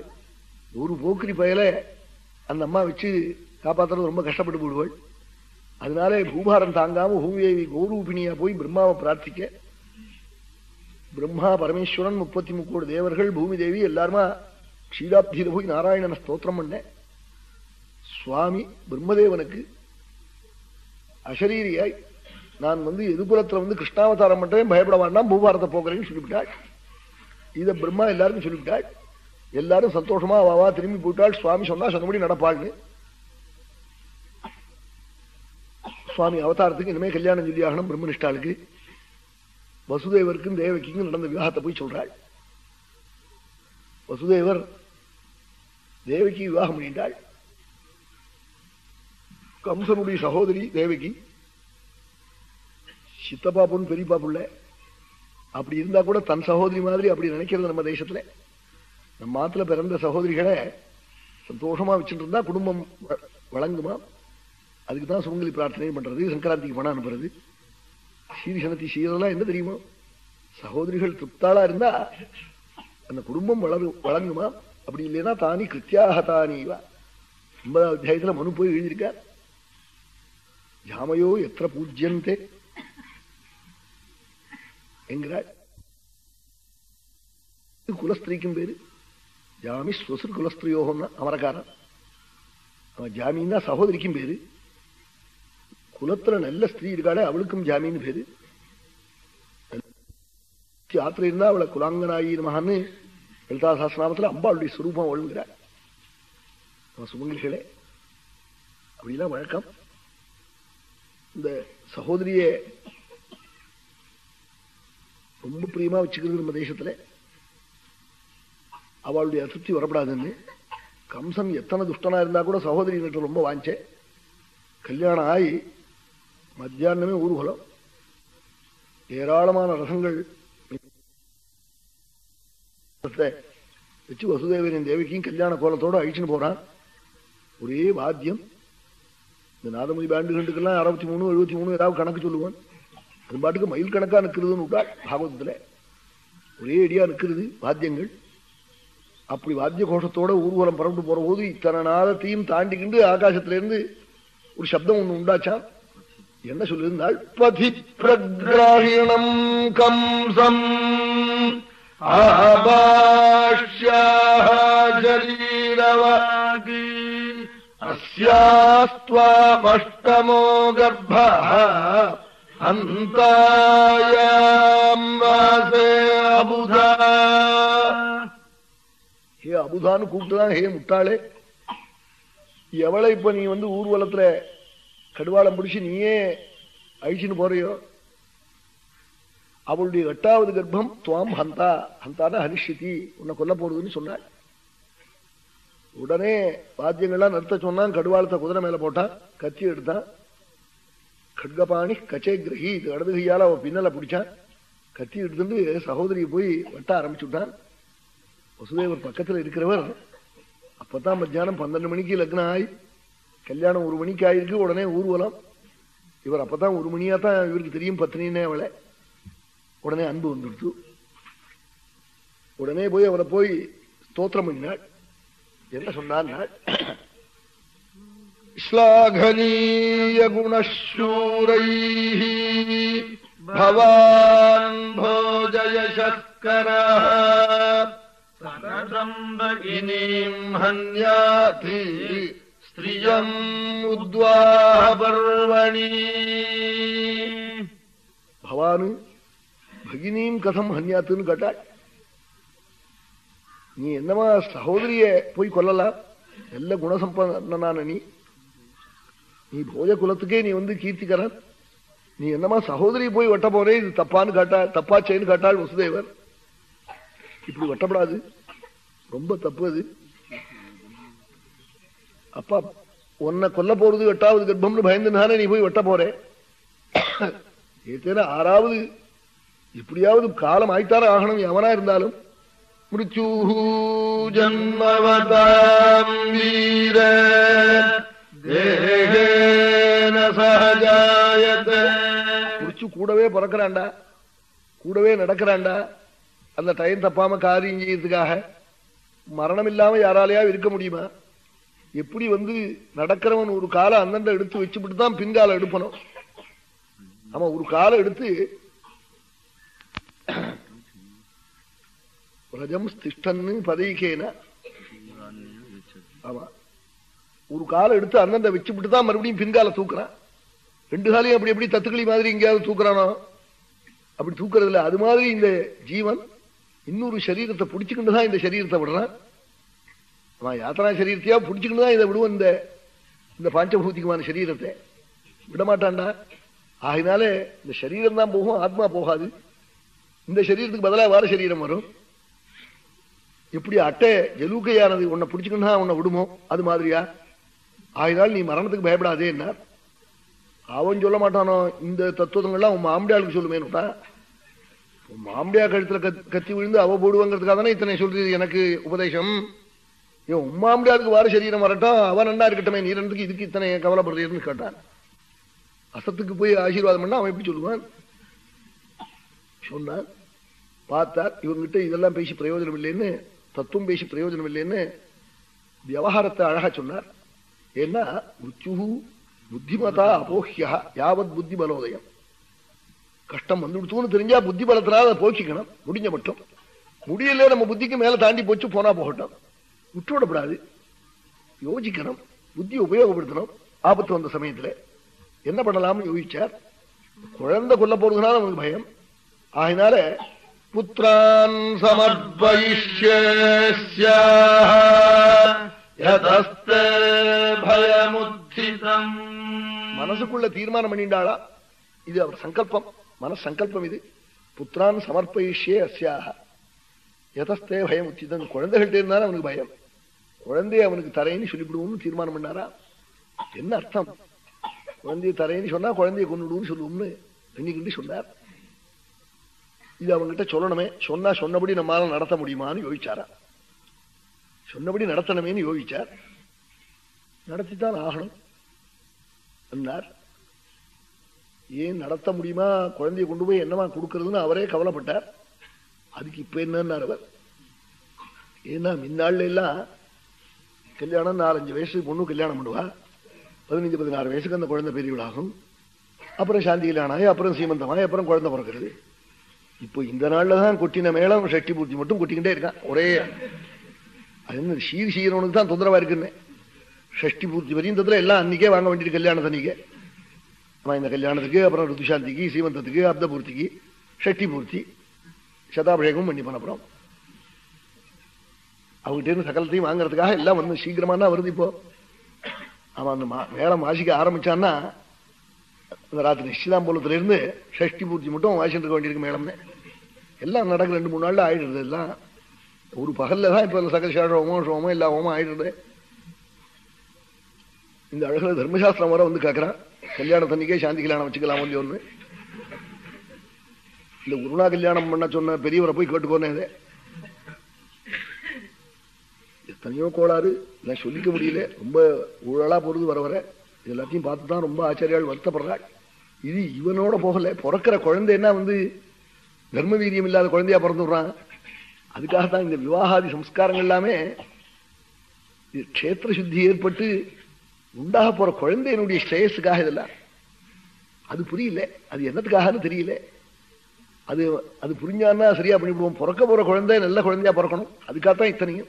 ஒரு போக்கிரி பயல அந்த அம்மா வச்சு காப்பாத்துறது ரொம்ப கஷ்டப்பட்டு போடுவாள். அதனாலே பூபாரம் தாங்காம பூமிதேவி கௌரூபிணியா போய் பிரம்மாவை பிரார்த்திக்க. பிரம்மா பரமேஸ்வரன் முப்பத்தி முக்கோடு தேவர்கள் பூமி தேவி எல்லாருமா க்ஷீராப்தியில போய் நாராயணனை ஸ்தோத்திரம் பண்ண. சுவாமி பிரம்மதேவனுக்கு அசரீரியாய் நான் வந்து எதுபுலத்துல வந்து கிருஷ்ணாவதாரம் பண்றேன் பயப்பட வேண்டாம் பூபாரத்தை போக்குறேன்னு சொல்லிவிட்டாள். இதை பிரம்மா எல்லாருக்கும் சொல்லிவிட்டாள். எல்லாரும் சந்தோஷமா வாவா திரும்பி போயிட்டாள். சுவாமி சொன்னா சொன்னபடி நடப்பாள்னு. சுவாமி அவதாரத்துக்கு இனிமே கல்யாணம் சொல்லி ஆகணும் பிரம்மனிஷ்டாளுக்கு. வசுதேவருக்கும் தேவகிக்கும் நடந்த விவாகத்தை போய் சொல்றாள். வசுதேவர் தேவகி விவாகம் பண்ணிட்டாள். கம்சனுடைய சகோதரி தேவகி சித்தப்பா பொண்ணு பெரியப்பா பிள்ளை அப்படி இருந்தா கூட தன் சகோதரி மாதிரி அப்படி நினைக்கிறது நம்ம தேசத்துல. நம்ம மாத்துல பிறந்த சகோதரிகளை சந்தோஷமா வச்சுட்டு இருந்தா குடும்பம் வ- வழங்குமா? அதுக்கு தான் சுமங்கலி பிரார்த்தனை பண்றது சங்கராந்திக்கு பணம் அனுப்புறது. சீரிசனத்தி சீரெல்லாம் என்ன தெரியுமா? சகோதரிகள் திருப்தாளா இருந்தா அந்த குடும்பம் வளரு வழங்குமா? அப்படி இல்லைன்னா தானி கிருத்தியாக தானீவா ஒன்பதாவது அத்தியாயத்துல மனு போய் எழுதியிருக்கார். ஜாமையோ எத்த பூஜ்யந்தே. என்கிறாள் குலஸ்திரீக்கும் பேரு. ஜாமி ஸ்வசுர் குலஸ்திரியோகம்னா அமரக்காரன் அவன் ஜாமின்னா சகோதரிக்கும் பேரு. குலத்துல நல்ல ஸ்திரீ இருக்காளே அவளுக்கும் ஜாமீன் பேரு. யாத்திரை இருந்தா அவளை குலாங்கனாயி மகான்னு லலிதா சாஸ்திரநாமத்துல அம்பாளுடைய சுரூபம் ஒழுங்குறாள் அவன் சுமங்கலிகளே அப்படிலாம் வழக்கம். இந்த சகோதரிய ரொம்ப பிரியமா வச்சுக்கிறது நம்ம தேசத்துல. அவளுடைய அதிருப்தி வரப்படாதுன்னு. கம்சன் எத்தனை துஷ்டனா இருந்தா கூட சகோதரி கிட்ட ரொம்ப வாஞ்சே. கல்யாணம் ஆகி மத்தியானமே ஊர்வலம் ஏராளமான ரசங்கள் வச்சு வசுதேவரின் தேவிக்கும் கல்யாண கோலத்தோட அழிச்சுன்னு போறான். ஒரே வாத்தியம். இந்த நாதமதி பேண்டு கண்டுக்கெல்லாம் அறுபத்தி மூணு எழுபத்தி மூணு ஏதாவது கணக்கு சொல்லுவான். அது பாட்டுக்கு மயில் கணக்கா நிற்கிறதுன்னு விட்டாள் பாகவதத்துல ஒரே அடியா நிற்கிறது வாத்தியங்கள். அப்படி வாத்திய கோஷத்தோட ஊர்வலம் பரவிட்டு போற போது இத்தனை நாளத்தையும் தாண்டிக்கிண்டு ஆகாசத்திலிருந்து ஒரு சப்தம் ஒண்ணு உண்டாச்சான் என்ன சொல்லியிருந்தாள்? பதி பிரகிராகிணம் கம்சம் ஆபாஷ்யாரீரவாகி அஸ்யாஸ்துவாமஷ்டமோ கர்ப்ப அபுதா. ஹே அபுதான்னு கூப்பிட்டுதான் ஹே முட்டாளே. எவளை இப்ப நீ வந்து ஊர்வலத்துல கடுவாளம் பிடிச்சி நீயே அழிச்சுன்னு போறியோ? அவளுடைய எட்டாவது கர்ப்பம் துவாம் ஹந்தா. ஹந்தான ஹரிஷிதி உன்னை கொல்ல போடுதுன்னு சொன்னாள். உடனே வாத்தியங்கள்லாம் நிறுத்த சொன்னான் கடுவாளத்தை குதிரை மேல போட்டான் கத்தி எடுத்தான். கட்கபாணி கச்சே கிரகி இது இடது கையால் அவன் பின்னலை பிடிச்சான். கத்தி எடுத்துட்டு சகோதரியை போய் வெட்ட ஆரம்பிச்சுட்டான். வசுதேவர் பக்கத்தில் இருக்கிறவர் அப்பதான் மத்தியானம் பன்னெண்டு மணிக்கு லக்னம் ஆகி கல்யாணம் ஒரு மணிக்கு ஆயிருக்கு உடனே ஊர்வலம். இவர் அப்பதான் ஒரு மணியா தான் இவருக்கு தெரியும் பத்னின்னே அவளை. உடனே அன்பு வந்துடுச்சு. உடனே போய் அவரை போய் ஸ்தோத்திரம் பண்ணினாள். என்ன சொன்னார் श्लाघनीय गुणशूरैः भवान् भोजय शस्करः सरसम् भगिनीम् हन्याति स्त्रियम् उद्वाहपर्वणि பவானு பகினியும் கதம் ஹன்யாத்துன்னு கேட்டாள் நீ என்னமா சகோதரிய போய் கொல்லலாம் நல்ல குணசம்பன்னான நீ நீ போஜ குலத்துக்கே நீ வந்து கீர்த்திகரன். நீ என்னமா சகோதரி போய் வெட்ட போறே இது தப்பான்னு கேட்டா தப்பா செய்யு காட்டாள் வசுதேவர். இப்படி வெட்டப்படாது ரொம்ப தப்பு அது. அப்பா உன்னை கொல்ல போறது எட்டாவது கர்ப்பம்னு பயந்துனாலே நீ போய் வெட்ட போறே ஏத்தேனா ஆறாவது எப்படியாவது காலம் ஆய்த்தார ஆகணும் எவனா இருந்தாலும். மிருத்யூ ஜன்மவதாம் வீர. குறிச்சு கூடவே பிறக்கிறாண்டா கூடவே நடக்கிறாண்டா அந்த டைம் தப்பாம காரியம் செய்யறதுக்காக மரணம் இல்லாம யாராலையா இருக்க முடியுமா? எப்படி வந்து நடக்கிறவன் ஒரு காலை அந்தண்ட எடுத்து வச்சுட்டு தான் பின்கால எடுப்பணும்? ஆமா ஒரு காலை எடுத்து ரஜம் ஸ்திஷ்டன்னு பதவிக்கேன ஆமா. ஒரு காலை எடுத்து அந்தண்ட வச்சுட்டு தான் மறுபடியும் பின்கால தூக்குறான். ரெண்டு காலையும் அப்படி எப்படி தத்துக்களி மாதிரி எங்கேயாவது தூக்குறானோ? அப்படி தூக்குறதுல அது மாதிரி இந்த ஜீவன் இன்னொரு சரீரத்தை பிடிச்சுக்கிட்டு தான் இந்த சரீரத்தை விடுறான். அவன் யாத்திரா சரீரத்தையா பிடிச்சுக்கிட்டு தான் இதை விடுவோம் இந்த இந்த பாஞ்சபூதிகமான சரீரத்தை. விட மாட்டான்டா ஆகினால இந்த சரீரம் தான் போகும் ஆத்மா போகாது. இந்த சரீரத்துக்கு பதிலாக வேற சரீரம் வரும். எப்படி அட்டை ஜலூக்கையானது உன்னை பிடிச்சுக்கிட்டு உன்னை விடுமோ? அது மாதிரியா? ஆகினால் நீ மரணத்துக்கு பயப்படாதே என்ன அவன் சொல்ல மாட்டானோ இந்த தத்துவங்கள்லாம் உன் மாம்படியாளுக்கு சொல்லுமேனுட்டா உன் மாம்பியா கழுத்துல கத்- கத்தி விழுந்து அவ போடுவாங்கிறதுக்காக தானே இத்தனை சொல்றது எனக்கு உபதேசம்? ஏன் உன் மாம்பியாளுக்கு வார சரீரம் வரட்டும் அவன் நன்னா இருக்கட்டமே நீ ரெண்டுக்கு இதுக்கு இத்தனை கவலைப்படுறீன்னு கேட்டான். அசத்துக்கு போய் ஆசீர்வாதம் பண்ணா அவன் எப்படி சொல்லுவான்? சொன்னான். பார்த்தார் இவங்கிட்ட இதெல்லாம் பேசி பிரயோஜனம் இல்லைன்னு தத்துவம் பேசி பிரயோஜனம் இல்லைன்னு விவகாரத்தை அழகா சொன்னார். ஏன்னா மிருத்யு புத்திமதா அபோஹ்யா யாவத் புத்தி பலோதயம் கஷ்டம் வந்துடுத்துன்னு தெரிஞ்சா புத்தி பலத்தினால அதை போக்கிக்கணும் முடிஞ்ச மட்டும் முடியல நம்ம புத்திக்கு மேல தாண்டி போச்சு போனா போகட்டும் விட்டு விடப்படாது யோசிக்கணும் புத்தியை உபயோகப்படுத்தணும் ஆபத்து வந்த சமயத்துல என்ன பண்ணலாம்னு யோசிச்சார் குழந்தை கொல்ல போறதுனால அவனுக்கு பயம் ஆகினால புத்திரான் சமர்ப்பிஷ்ய மனசுக்குள்ள தீர்மானம் பண்ணிண்டாளா? இது அவர் சங்கல்பம். மனசு சங்கல்பம் இது. புத்திரான் சமர்ப்பயிஷே அசியாக எதஸ்தே பயம் உச்சிதம் குழந்தைகிட்ட இருந்தாலும் அவனுக்கு பயம். குழந்தைய அவனுக்கு தரையின்னு சொல்லிவிடுவோம்னு தீர்மானம் பண்ணாரா? என்ன அர்த்தம்? குழந்தைய தரையின்னு சொன்னா குழந்தைய கொண்டுடுவோம்னு சொல்லுவோம்னு எண்ணிக்கிட்டு சொன்னார். இது அவங்ககிட்ட சொல்லணுமே. சொன்னா சொன்னபடி நம்மளால நடத்த முடியுமான்னு யோசிச்சாரா சொன்னபடி நடத்தணுமேனு யோகிச்சார். நடத்தித்தான் ஆகணும். என்றார் ஏன் நடத்த முடியுமா? குழந்தைய கொண்டு போய் என்னமா கொடுக்கறதுன்னு அவரே கவலைப்பட்டார். அதுக்கு இப்ப என்னன்னார் அவர்? ஏன்னா முன்னாள்ல எல்லாம் கல்யாணம் நாலஞ்சு வயசு பொண்ணு கல்யாணம் பண்ணுவா. பதினஞ்சு பதினாறு வயசுக்கு அந்த குழந்தை பெரியவளாகும் அப்புறம் சாந்தி கல்யாணம் அப்புறம் சீமந்தமாய் அப்புறம் குழந்தை பிறக்கிறது. இப்போ இந்த நாள்ல தான் கொட்டின மேளம் சட்டி பூர்த்தி மட்டும் கொட்டிக்கிட்டே இருக்கான். ஒரே அது சீர் செய்யறவனுக்கு தான் தொந்தரவா இருக்குன்னு. ஷஷ்டி பூர்த்தி பரியந்தத்துல எல்லாம் அன்னைக்கே வாங்க வேண்டியது கல்யாணம் அன்னைக்கே. ஆமா இந்த கல்யாணத்துக்கு அப்புறம் ருத்துசாந்திக்கு சீமந்தத்துக்கு அப்த பூர்த்திக்கு ஷஷ்டி பூர்த்தி சதாபிஷேகம் பண்ணி பண்ணப்புறம் அவங்ககிட்ட இருந்து சகலத்தையும் வாங்கறதுக்காக எல்லாம் வந்து சீக்கிரமா தான் வருது இப்போ. அவன் அந்த வேலை மாசிக்க ஆரம்பிச்சான்னா இந்த ராத்திரி நிச்சிதாம்பூலத்துல இருந்து ஷஷ்டி பூர்த்தி மட்டும் வாசிட்டு இருக்க வேண்டியிருக்கு மேடம்னு. எல்லாம் நடக்கு ரெண்டு மூணு நாள்ல ஆயிடுறது எல்லாம். ஒரு பகல்ல தான் இப்ப சகல ஹோமம் ஹோமம் எல்லா ஹோமம் ஆயிடுறது இந்த அழகுல தர்மசாஸ்திரம் வர வந்து கேட்கறான் கல்யாணத்தன்னைக்கே சாந்தி கல்யாணம் வச்சுக்கலாம் வந்து ஒண்ணு இந்த குருணா கல்யாணம் பண்ண சொன்ன பெரியவரை போய் கேட்டுக்கோனே எத்தனையோ கோளாறு நான் சொல்லிக்க முடியல ரொம்ப ஊழலா போறது வர வர எல்லாத்தையும் பார்த்து தான் ரொம்ப ஆச்சரியால் வருத்தப்படுறாள் இது இவனோட போகல பிறக்கிற குழந்தை என்ன வந்து தர்ம வீரியம் இல்லாத குழந்தையா பிறந்துடுறான் அதுக்காக தான் இந்த விவாகாதி சம்ஸ்காரங்கள் எல்லாமே கஷேத்திர சுத்தி ஏற்பட்டு உண்டாக போற குழந்தையினுடைய ஸ்ரேயஸுக்காக இதெல்லாம். அது புரியல. அது என்னத்துக்காகன்னு தெரியல. அது அது புரிஞ்சான்னா சரியா பண்ணிவிடுவோம். பிறக்க போற குழந்தை நல்ல குழந்தையா பிறக்கணும். அதுக்காகத்தான் இத்தனையும்.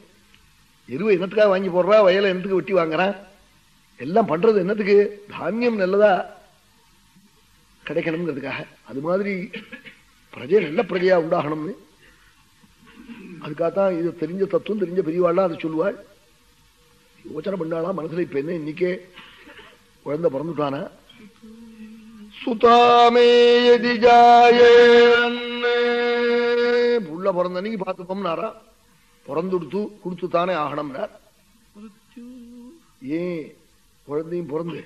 எருவை என்னத்துக்காக வாங்கி போடுறா? வயலை என்னத்துக்கு வெட்டி வாங்குறான்? எல்லாம் பண்றது என்னத்துக்கு? தானியம் நல்லதா கிடைக்கணுங்கிறதுக்காக அது மாதிரி பிரஜை நல்ல பிரஜையா உண்டாகணும்னு அதுக்காகத்தான் இது தெரிஞ்ச தத்துவம் தெரிஞ்ச பெரியவாள்லாம் அதை சொல்லுவாள். யோசனை பண்ணாலாம் மனசுல இப்ப என்ன இன்னைக்கே குழந்தை பிறந்துட்டானா? சுதாமேயதி புள்ள பிறந்த அன்னைக்கு பார்த்துப்போம்னாரா? பிறந்துடுத்து கொடுத்து தானே ஆகணும்னார். ஏன் குழந்தையும் பிறந்து?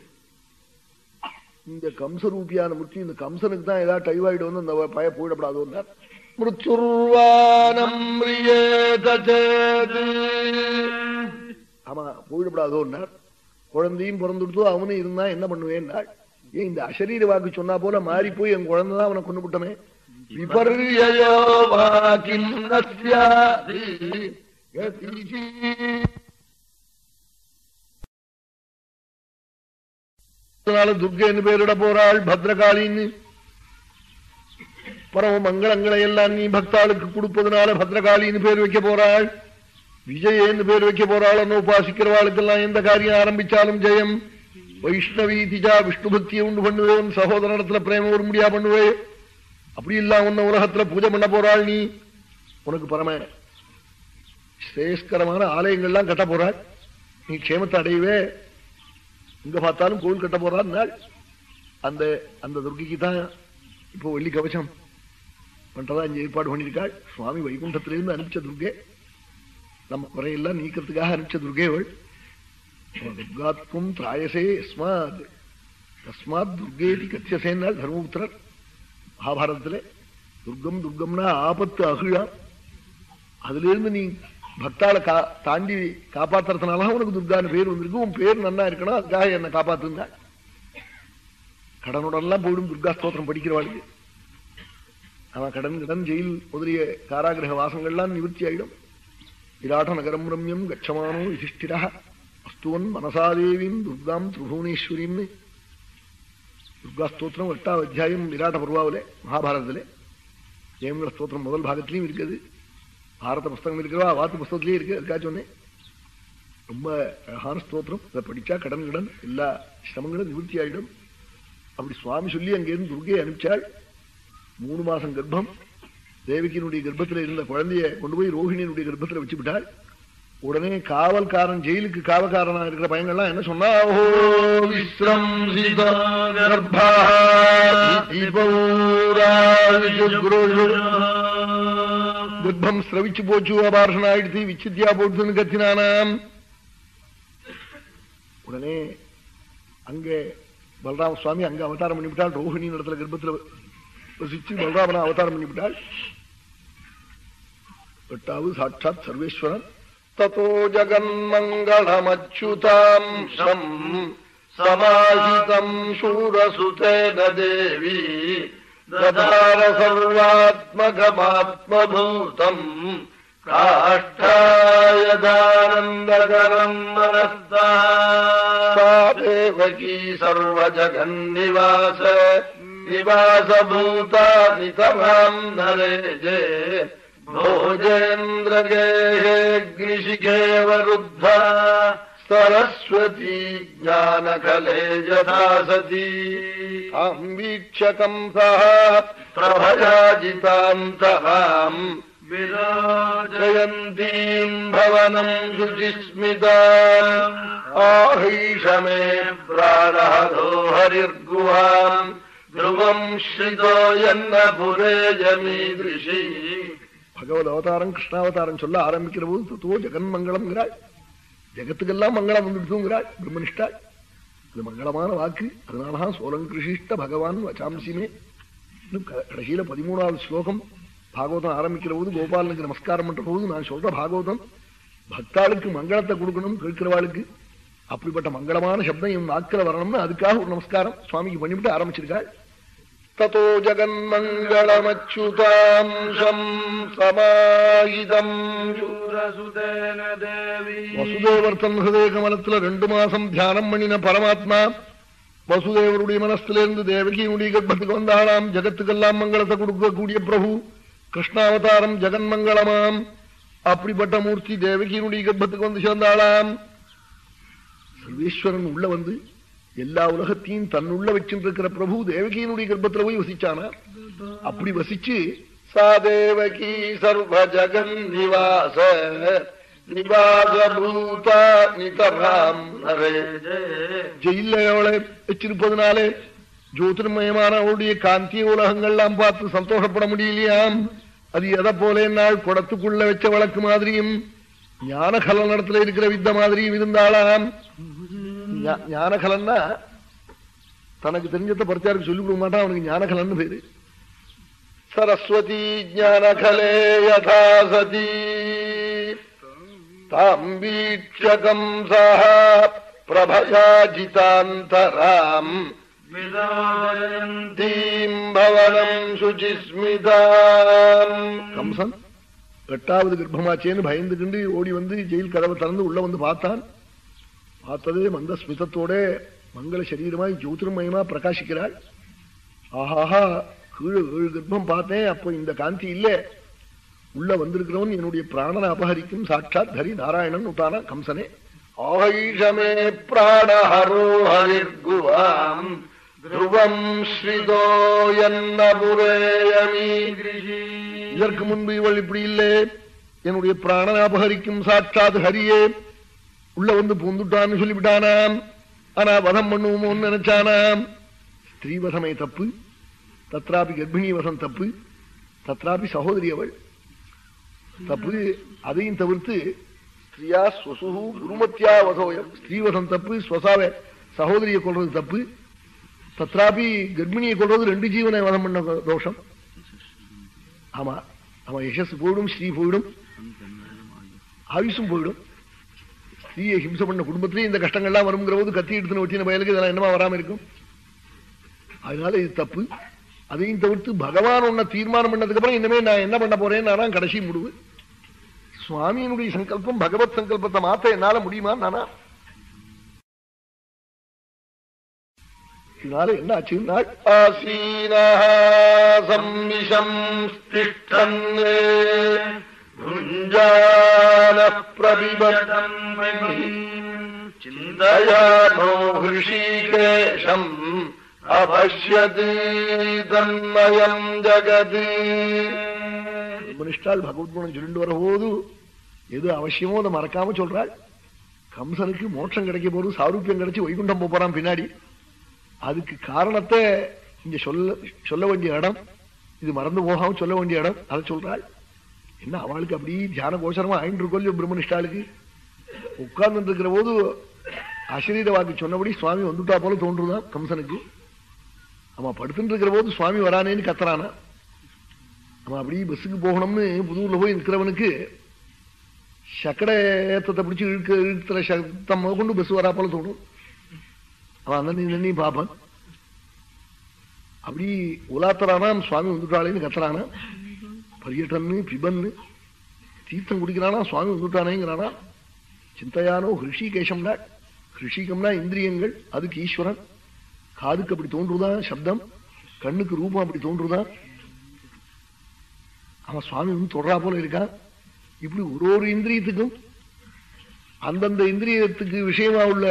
இந்த கம்சரூபியான முற்றி இந்த கம்சனுக்கு தான் ஏதாவது டைவாய்டு வந்து அந்த பய போயிடப்படாதோன்னார் ஆமா போயிடப்படாதோன்னார் குழந்தையும் பிறந்துடுத்தோ அவனும் இருந்தா என்ன பண்ணுவேன்னாள் ஏன் இந்த அசரீர வாக்கு சொன்னா போல மாறி போய் என் குழந்தை தான் அவனை கொண்டு விட்டமே. வாக்கிம் துர்கேன்னு பேரிட போறாள் பத்ரகாளின்னு. பரம மங்களங்களை எல்லாம் நீ பக்தாளுக்கு கொடுப்பதனால பத்ரகாளின்னு பேர் வைக்க போறாள். விஜயன்னு பேர் வைக்க போறாள்னு உபாசிக்கிறவாளுக்கெல்லாம் எந்த காரியம் ஆரம்பிச்சாலும் ஜெயம். வைஷ்ணவி திஜா விஷ்ணு பக்தியை உண்டு பண்ணுவேன். சகோதரத்துல பிரேம ஒரு முடியா பண்ணுவே அப்படி இல்லாம உன்ன உலகத்துல பூஜை பண்ண போறாள் நீ. உனக்கு பரம சிரேஷ்கரமான ஆலயங்கள்லாம் கட்ட போறாள். நீ க்ஷேமத்தை அடையவே. இங்க பார்த்தாலும் கோவில் கட்ட போறாள் அந்த அந்த துர்கிக்கு தான் இப்போ வெள்ளி கவசம். பண்றதா இங்க ஏற்பாடு பண்ணியிருக்காள். சுவாமி வைகுண்டத்திலிருந்து அனுப்பிச்ச துர்கே. நம்ம குறையெல்லாம் நீக்கிறதுக்காக அனுப்பிச்ச துர்கேவள் துர்காத்வம் திராயசே எஸ்மாத் தஸ்மாத் துர்கேதி கத்தியசேனால் தர்மபுத்திரர். மகாபாரதத்தில் துர்க்கம் துர்க்கம்னா ஆபத்து அகிழா அதுல இருந்து நீ பக்தால கா தாண்டி காப்பாத்துறதுனால உனக்கு துர்கான்னு பேர் வந்திருக்கு. உன் பேர் நன்னா இருக்கணும். அதுக்காக என்னை காப்பாத்துங்க கடனுடன்லாம் போயிடும் துர்கா ஸ்தோத்திரம் படிக்கிறவாளுக்கு. அவன் கடன் கடன் ஜெயில் முதலிய காராகிரக வாசங்கள்லாம் நிவர்த்தி ஆயிடும் விராட நகரம் ரம்யம் கச்சமானோ யுதிஷ்டிரா அஸ்துவன் மனசாதேவியும் துர்காம் திரிபுவனேஸ்வரின்னு. துர்கா ஸ்தோத்திரம் எட்டாவது அத்தியாயம் விராட்ட பருவாவில மகாபாரதத்திலே. ஜெயமங்கல ஸ்தோத்திரம் முதல் பாகத்திலையும் இருக்குது. பாரத புஸ்தகம் இருக்கிறவா வாத்து புஸ்தகத்திலேயே இருக்கு அதுக்காக சொன்னேன். ரொம்ப அழகான ஸ்தோத்திரம். அதை படித்தா கடன் கடன் எல்லா சிரமங்களும் நிவர்த்தி ஆயிடும் அப்படி சுவாமி சொல்லி அங்கேருந்து துர்கையை அனுப்பிச்சாள். மூணு மாசம் கர்ப்பம். தேவிக்கினுடைய கர்ப்பத்தில் இருந்த குழந்தைய கொண்டு போய் ரோஹிணியினுடைய கர்ப்பத்தில் வச்சு விட்டாள் உடனே காவல்காரன் ஜெயிலுக்கு காவல்காரனா இருக்கிற பையங்கள்லாம் என்ன சொன்னா? ஓ விஸ்ரம் கர்ப்பம் ஸ்ரவிச்சு போச்சு அபார்ஷன் ஆயிடுத்து விச்சித்தியா போட்டுன்னு கத்தினானாம். உடனே அங்கே பலராம சுவாமி அங்க அவதாரம் பண்ணிவிட்டால் ரோஹிணி இடத்துல கர்ப்பத்தில் வசிச்சு பலராமனா அவதாரம் பண்ணிவிட்டாள் எட்டாவது சாட்சாத் சர்வேஸ்வரன் ததோ ஜகன்மங்களமச்சுதாம் சமாஹிதம் சூரசுதேன தேவி ததார சர்வாத்மகமாத்மபூதம் காஷ்டாயதானந்தகரம் மனஸ்தா தேவகி சர்வஜகன்னிவாச निवासभूतानि सभाम् नरेजे। भोजेन्द्रगेः अग्निशिखेव रुद्धा सरस्वती ज्ञानकले यथा सती अम्बीक्षकम् सः प्रभयाजितान्तम् विराजयन्तीम् भवनम् शुचिस्मिता। आहीषमे प्राणहरो हरिर्गुहाम् ധ്രുവം பகவத் அவதாரம் கிருஷ்ணாவதாரம் சொல்ல ஆரம்பிக்கிற போது தத்துவோ ஜெகன் மங்களம்ங்கிறாள் ஜெகத்துக்கெல்லாம் மங்களம் வந்துடுதுங்கிறாள் பிரம்மனிஷ்டாள் அது மங்களமான வாக்கு. அதனாலதான் சோலம் கிருஷிஷ்ட பகவான் வச்சாம்சிமே இன்னும் கடைசியில பதிமூணாவது ஸ்லோகம் பாகவதம் ஆரம்பிக்கிற போது கோபாலனுக்கு நமஸ்காரம் பண்ற போது நான் சொல்ற பாகவதம் பக்தாளுக்கு மங்களத்தை கொடுக்கணும் கேட்கிறவாளுக்கு அப்படிப்பட்ட மங்களமான சப்தம் என் நாக்கில் வரணும்னு அதுக்காக ஒரு நமஸ்காரம் சுவாமிக்கு பண்ணிவிட்டு ஆரம்பிச்சிருக்காள். ततो जगन्मङ्गलमच्युतांशम् समाहितम् शूरसुतेन देवी வசுதேவர்த்தன் ஹிருதய கமலத்துல ரெண்டு மாசம் தியானம் பண்ணின பரமாத்மா வசுதேவருடைய மனசுலேருந்து தேவகியினுடைய கர்ப்பத்துக்கு வந்தாளாம் ஜகத்துக்கெல்லாம் மங்களத்தை கொடுக்கக்கூடிய பிரபு கிருஷ்ணாவதாரம் ஜெகன் மங்களமாம் அப்படிப்பட்ட மூர்த்தி தேவகியினுடைய கர்ப்பத்துக்கு வந்து சேர்ந்தாளாம் சர்வேஸ்வரன் உள்ள வந்து எல்லா உலகத்தையும் தன்னுள்ள வச்சிருக்கிற பிரபு தேவகியினுடைய கர்ப்பத்துல போய் வசிச்சானா? அப்படி வசிச்சு சா தேவகி சர்வ ஜகன் நிவாச ஜெயில அவளை வச்சிருப்பதுனாலே ஜோதிர்மயமான அவளுடைய காந்திய உலகங்கள்லாம் பார்த்து சந்தோஷப்பட முடியலையாம். அது எதை போல நாள் குடத்துக்குள்ள வச்ச வழக்கு மாதிரியும் ஞான கலனத்துல இருக்கிற வித்த மாதிரியும் இருந்தாளாம். ஞானகலன்னா தனக்கு தெரிஞ்சத பிரச்சாரம் சொல்லிக் கொடுக்க மாட்டான் அவனுக்கு ஞானகலன்னு பேரு. சரஸ்வதி ஞானகலே யதாசதி சதி. தாம் வீட்சகம் சஹா பிரபயாஜிதாந்தராம் விதாயந்தீம் பவனம் சுஜிஸ்மிதாம். கம்சன் எட்டாவது கர்ப்பமாச்சேன்னு பயந்துகிண்டு ஓடி வந்து ஜெயில் கதவை திறந்து உள்ள வந்து பார்த்தான். பார்த்ததே மந்த ஸ்மிதத்தோட மங்கள சரீரமாய் ஜோதிர்மயமா பிரகாசிக்கிறாள். ஆஹாஹா கீழே ஏழு கர்ப்பம் பார்த்தேன் அப்போ இந்த காந்தி இல்ல. உள்ள வந்திருக்கிறவன் என்னுடைய பிராணனை அபகரிக்கும் சாட்சாத் ஹரி நாராயணன் உத்தான கம்சனே. ஆயிஷமே பிராணஹரோ ஹரிர்குவாம் த்ருவம் ஸ்ரிதோ என்ன இதற்கு முன்பு இவள் இப்படி இல்லே. என்னுடைய பிராணனை அபகரிக்கும் சாட்சாத் ஹரியே. உள்ள வந்து பூந்துட்டான்னு சொல்லிவிட்டானாம் ஆனா வதம் பண்ணுவோமோன்னு நினைச்சானாம். ஸ்திரீவதமே தப்பு. தத்ராபி கர்ப்பிணி வசம் தப்பு. தத்ராபி சகோதரி அவள். தப்பு. அதையும் தவிர்த்து ஸ்திரியா ஸ்வசு குருமத்தியா வசோயம் ஸ்திரீவசம் தப்பு. ஸ்வசாவை சகோதரியை கொள்றது தப்பு. தத்ராபி கர்ப்பிணியை கொள்றது ரெண்டு ஜீவனை வதம் பண்ண தோஷம். ஆமா. அவன் யசஸ் போயிடும் ஸ்ரீ போயிடும். ஆயுஷும் போயிடும். ஸ்திரீயை ஹிம்சை பண்ண குடும்பத்திலேயே இந்த கஷ்டங்கள்லாம் வருங்கிற போது கத்தி எடுத்து ஒட்டின பயலுக்கு இதெல்லாம் என்னமா வராம இருக்கும்? அதனால இது தப்பு. அதையும் தவிர்த்து பகவான் உன்னை தீர்மானம் பண்ணதுக்கு அப்புறம் இனிமே நான் என்ன பண்ண போறேன்னு நான் கடைசி முடிவு. சுவாமியினுடைய சங்கல்பம் பகவத் சங்கல்பத்தை மாத்த என்னால முடியுமா நானா? இதனால என்ன ஆச்சுன்னா ஆசீனா சம்மிஷம் திஷ்டன் பிரதிபதம் ചിന്തയാനോ ഹൃഷീകേശം അപശ്യതീതന്മയം ജഗത് மனுஷால் பகவத் குணம் சொல்லிட்டு வரபோது எது அவசியமோ அதை மறக்காம சொல்றாள். கம்சனுக்கு மோட்சம் கிடைக்க போது சாரூபியம் கிடைச்சு வைகுண்டம் போறான் பின்னாடி. அதுக்கு காரணத்தை இங்க சொல்ல சொல்ல வேண்டிய இடம் இது மறந்து போகாம சொல்ல வேண்டிய இடம் அதை சொல்றாள். என்ன அவளுக்கு அப்படி தியான கோஷரமா ஆயிட்டு இருக்கோம் பிரம்மனிஷ்டாளுக்கு? உட்கார்ந்து இருக்கிற போது அசரீர வாக்கு சொன்னபடி சுவாமி வந்துட்டா போல தோன்றுதான் கம்சனுக்கு அவன் படுத்துட்டு இருக்கிற போது சுவாமி வரானேன்னு கத்துறானா. அவன் அப்படி பஸ்ஸுக்கு போகணும்னு புதூர்ல போய் இருக்கிறவனுக்கு சக்கடை ஏத்தத்தை பிடிச்சி இழுக்க இழுக்கிற சத்தம் கொண்டு பஸ் வரா போல தோணும். அவன் அந்த நின்று பார்ப்பான். அப்படி உலாத்தரானா சுவாமி வந்துட்டாளேன்னு கத்துறானா. பரியட்டன்னு பிபன்னு தீர்த்தம் குடிக்கிறானா சுவாமி வந்துட்டானேங்கிறானா சிந்தையானோ ஹிருஷிகேஷம்னா ஹிருஷிகம்னா இந்திரியங்கள் அதுக்கு ஈஸ்வரன். காதுக்கு அப்படி தோன்றுதான் சப்தம்? கண்ணுக்கு ரூபம் அப்படி தோன்றுதான் அவன் சுவாமி வந்து தொடரா போல இருக்கான் இப்படி ஒரு ஒரு இந்திரியத்துக்கும் அந்தந்த இந்திரியத்துக்கு விஷயமா உள்ள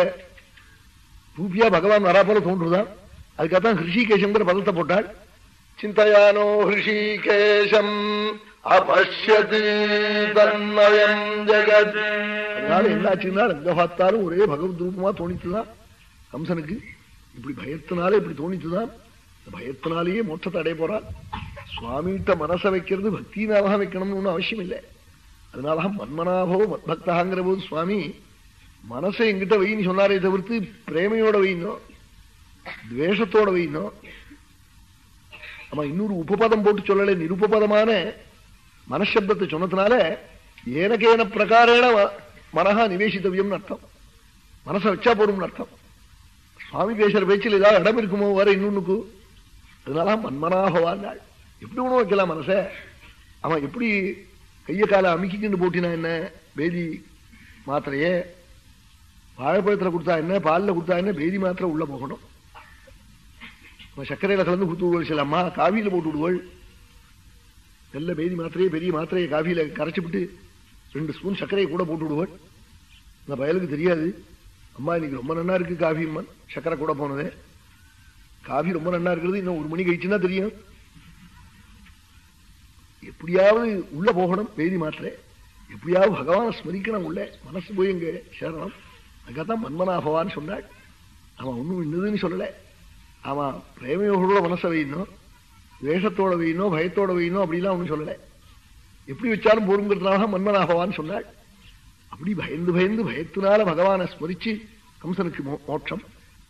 ரூபியா பகவான் வரா போல தோன்றுதான் அதுக்காகத்தான் ஹிருஷிகேஷங்கிற பதத்தை போட்டாள். சிந்தையானோ ஹிருஷிகேஷம் அபஷ்யது தன்மயம் ஜெகத் அதனால என்னாச்சுன்னா எங்க பார்த்தாலும் ஒரே பகவத் ரூபமா தோணித்துதான் கம்சனுக்கு இப்படி பயத்தினாலே இப்படி தோணித்துதான் பயத்தினாலேயே மோட்சத்தை அடைய போறான். சுவாமிகிட்ட மனசை வைக்கிறது பக்தினாலாக வைக்கணும்னு ஒன்றும் அவசியம் இல்லை. அதனால மன்மனாபோ மத்பக்தாங்கிற போது சுவாமி மனசை எங்கிட்ட வைன்னு சொன்னாரே தவிர்த்து பிரேமையோட வைனோ துவேஷத்தோட வைனோ ஆமா இன்னொரு உபபதம் போட்டு சொல்லலை நிருபபதமான மனசப்தத்தை சொன்னதுனால ஏனக்கேன பிரகாரேன மனஹா நிவேசித்தவியம்னு அர்த்தம். மனசை வச்சா போடும்னு அர்த்தம். சுவாமி பேசுற பேச்சில் ஏதாவது இடம் இருக்குமோ வேற இன்னொன்னுக்கு? அதனால மன்மனாகவான்னாள் எப்படி ஒண்ணு வைக்கலாம் மனச? அவன் எப்படி கைய காலை அமுக்கிக்கிண்டு போட்டினா என்ன? பேதி மாத்திரையே வாழைப்பழத்துல கொடுத்தா என்ன? பாலில் கொடுத்தா என்ன? பேதி மாத்திரை உள்ள போகணும். சர்க்கரையில் கலந்து கொடுத்து சில அம்மா காவியில் போட்டு விடுவாள் நல்ல பேதி மாத்திரையே பெரிய மாத்திரையை காஃபியில் கரைச்சி விட்டு ரெண்டு ஸ்பூன் சர்க்கரையை கூட போட்டு விடுவாள் இந்த பயலுக்கு தெரியாது. அம்மா இன்னைக்கு ரொம்ப நன்னா இருக்கு காஃபி அம்மா. சர்க்கரை கூட போனதே. காஃபி ரொம்ப நன்னா இருக்கிறது. இன்னும் ஒரு மணி கழிச்சுன்னா தெரியும். எப்படியாவது உள்ள போகணும் பேதி மாத்திரை. எப்படியாவது பகவானை ஸ்மரிக்கணும் உள்ள. மனசு போய் இங்கே சேரணும். அதுக்காகத்தான் மன்மனாபவான்னு சொன்னாள். அவன் ஒன்றும் இன்னதுன்னு சொல்லலை. ஆமா பிரேமையோட மனசை வையணும் வேஷத்தோட வையணும் பயத்தோட வையணும் அப்படிலாம் ஒன்றும் சொல்லலை. எப்படி வச்சாலும் போருங்கிறதுனால மன்மனாகவான்னு சொன்னாள் அப்படி பயந்து பயந்து பயத்தினால பகவானை ஸ்மரிச்சு கம்சனுக்கு மோட்சம்.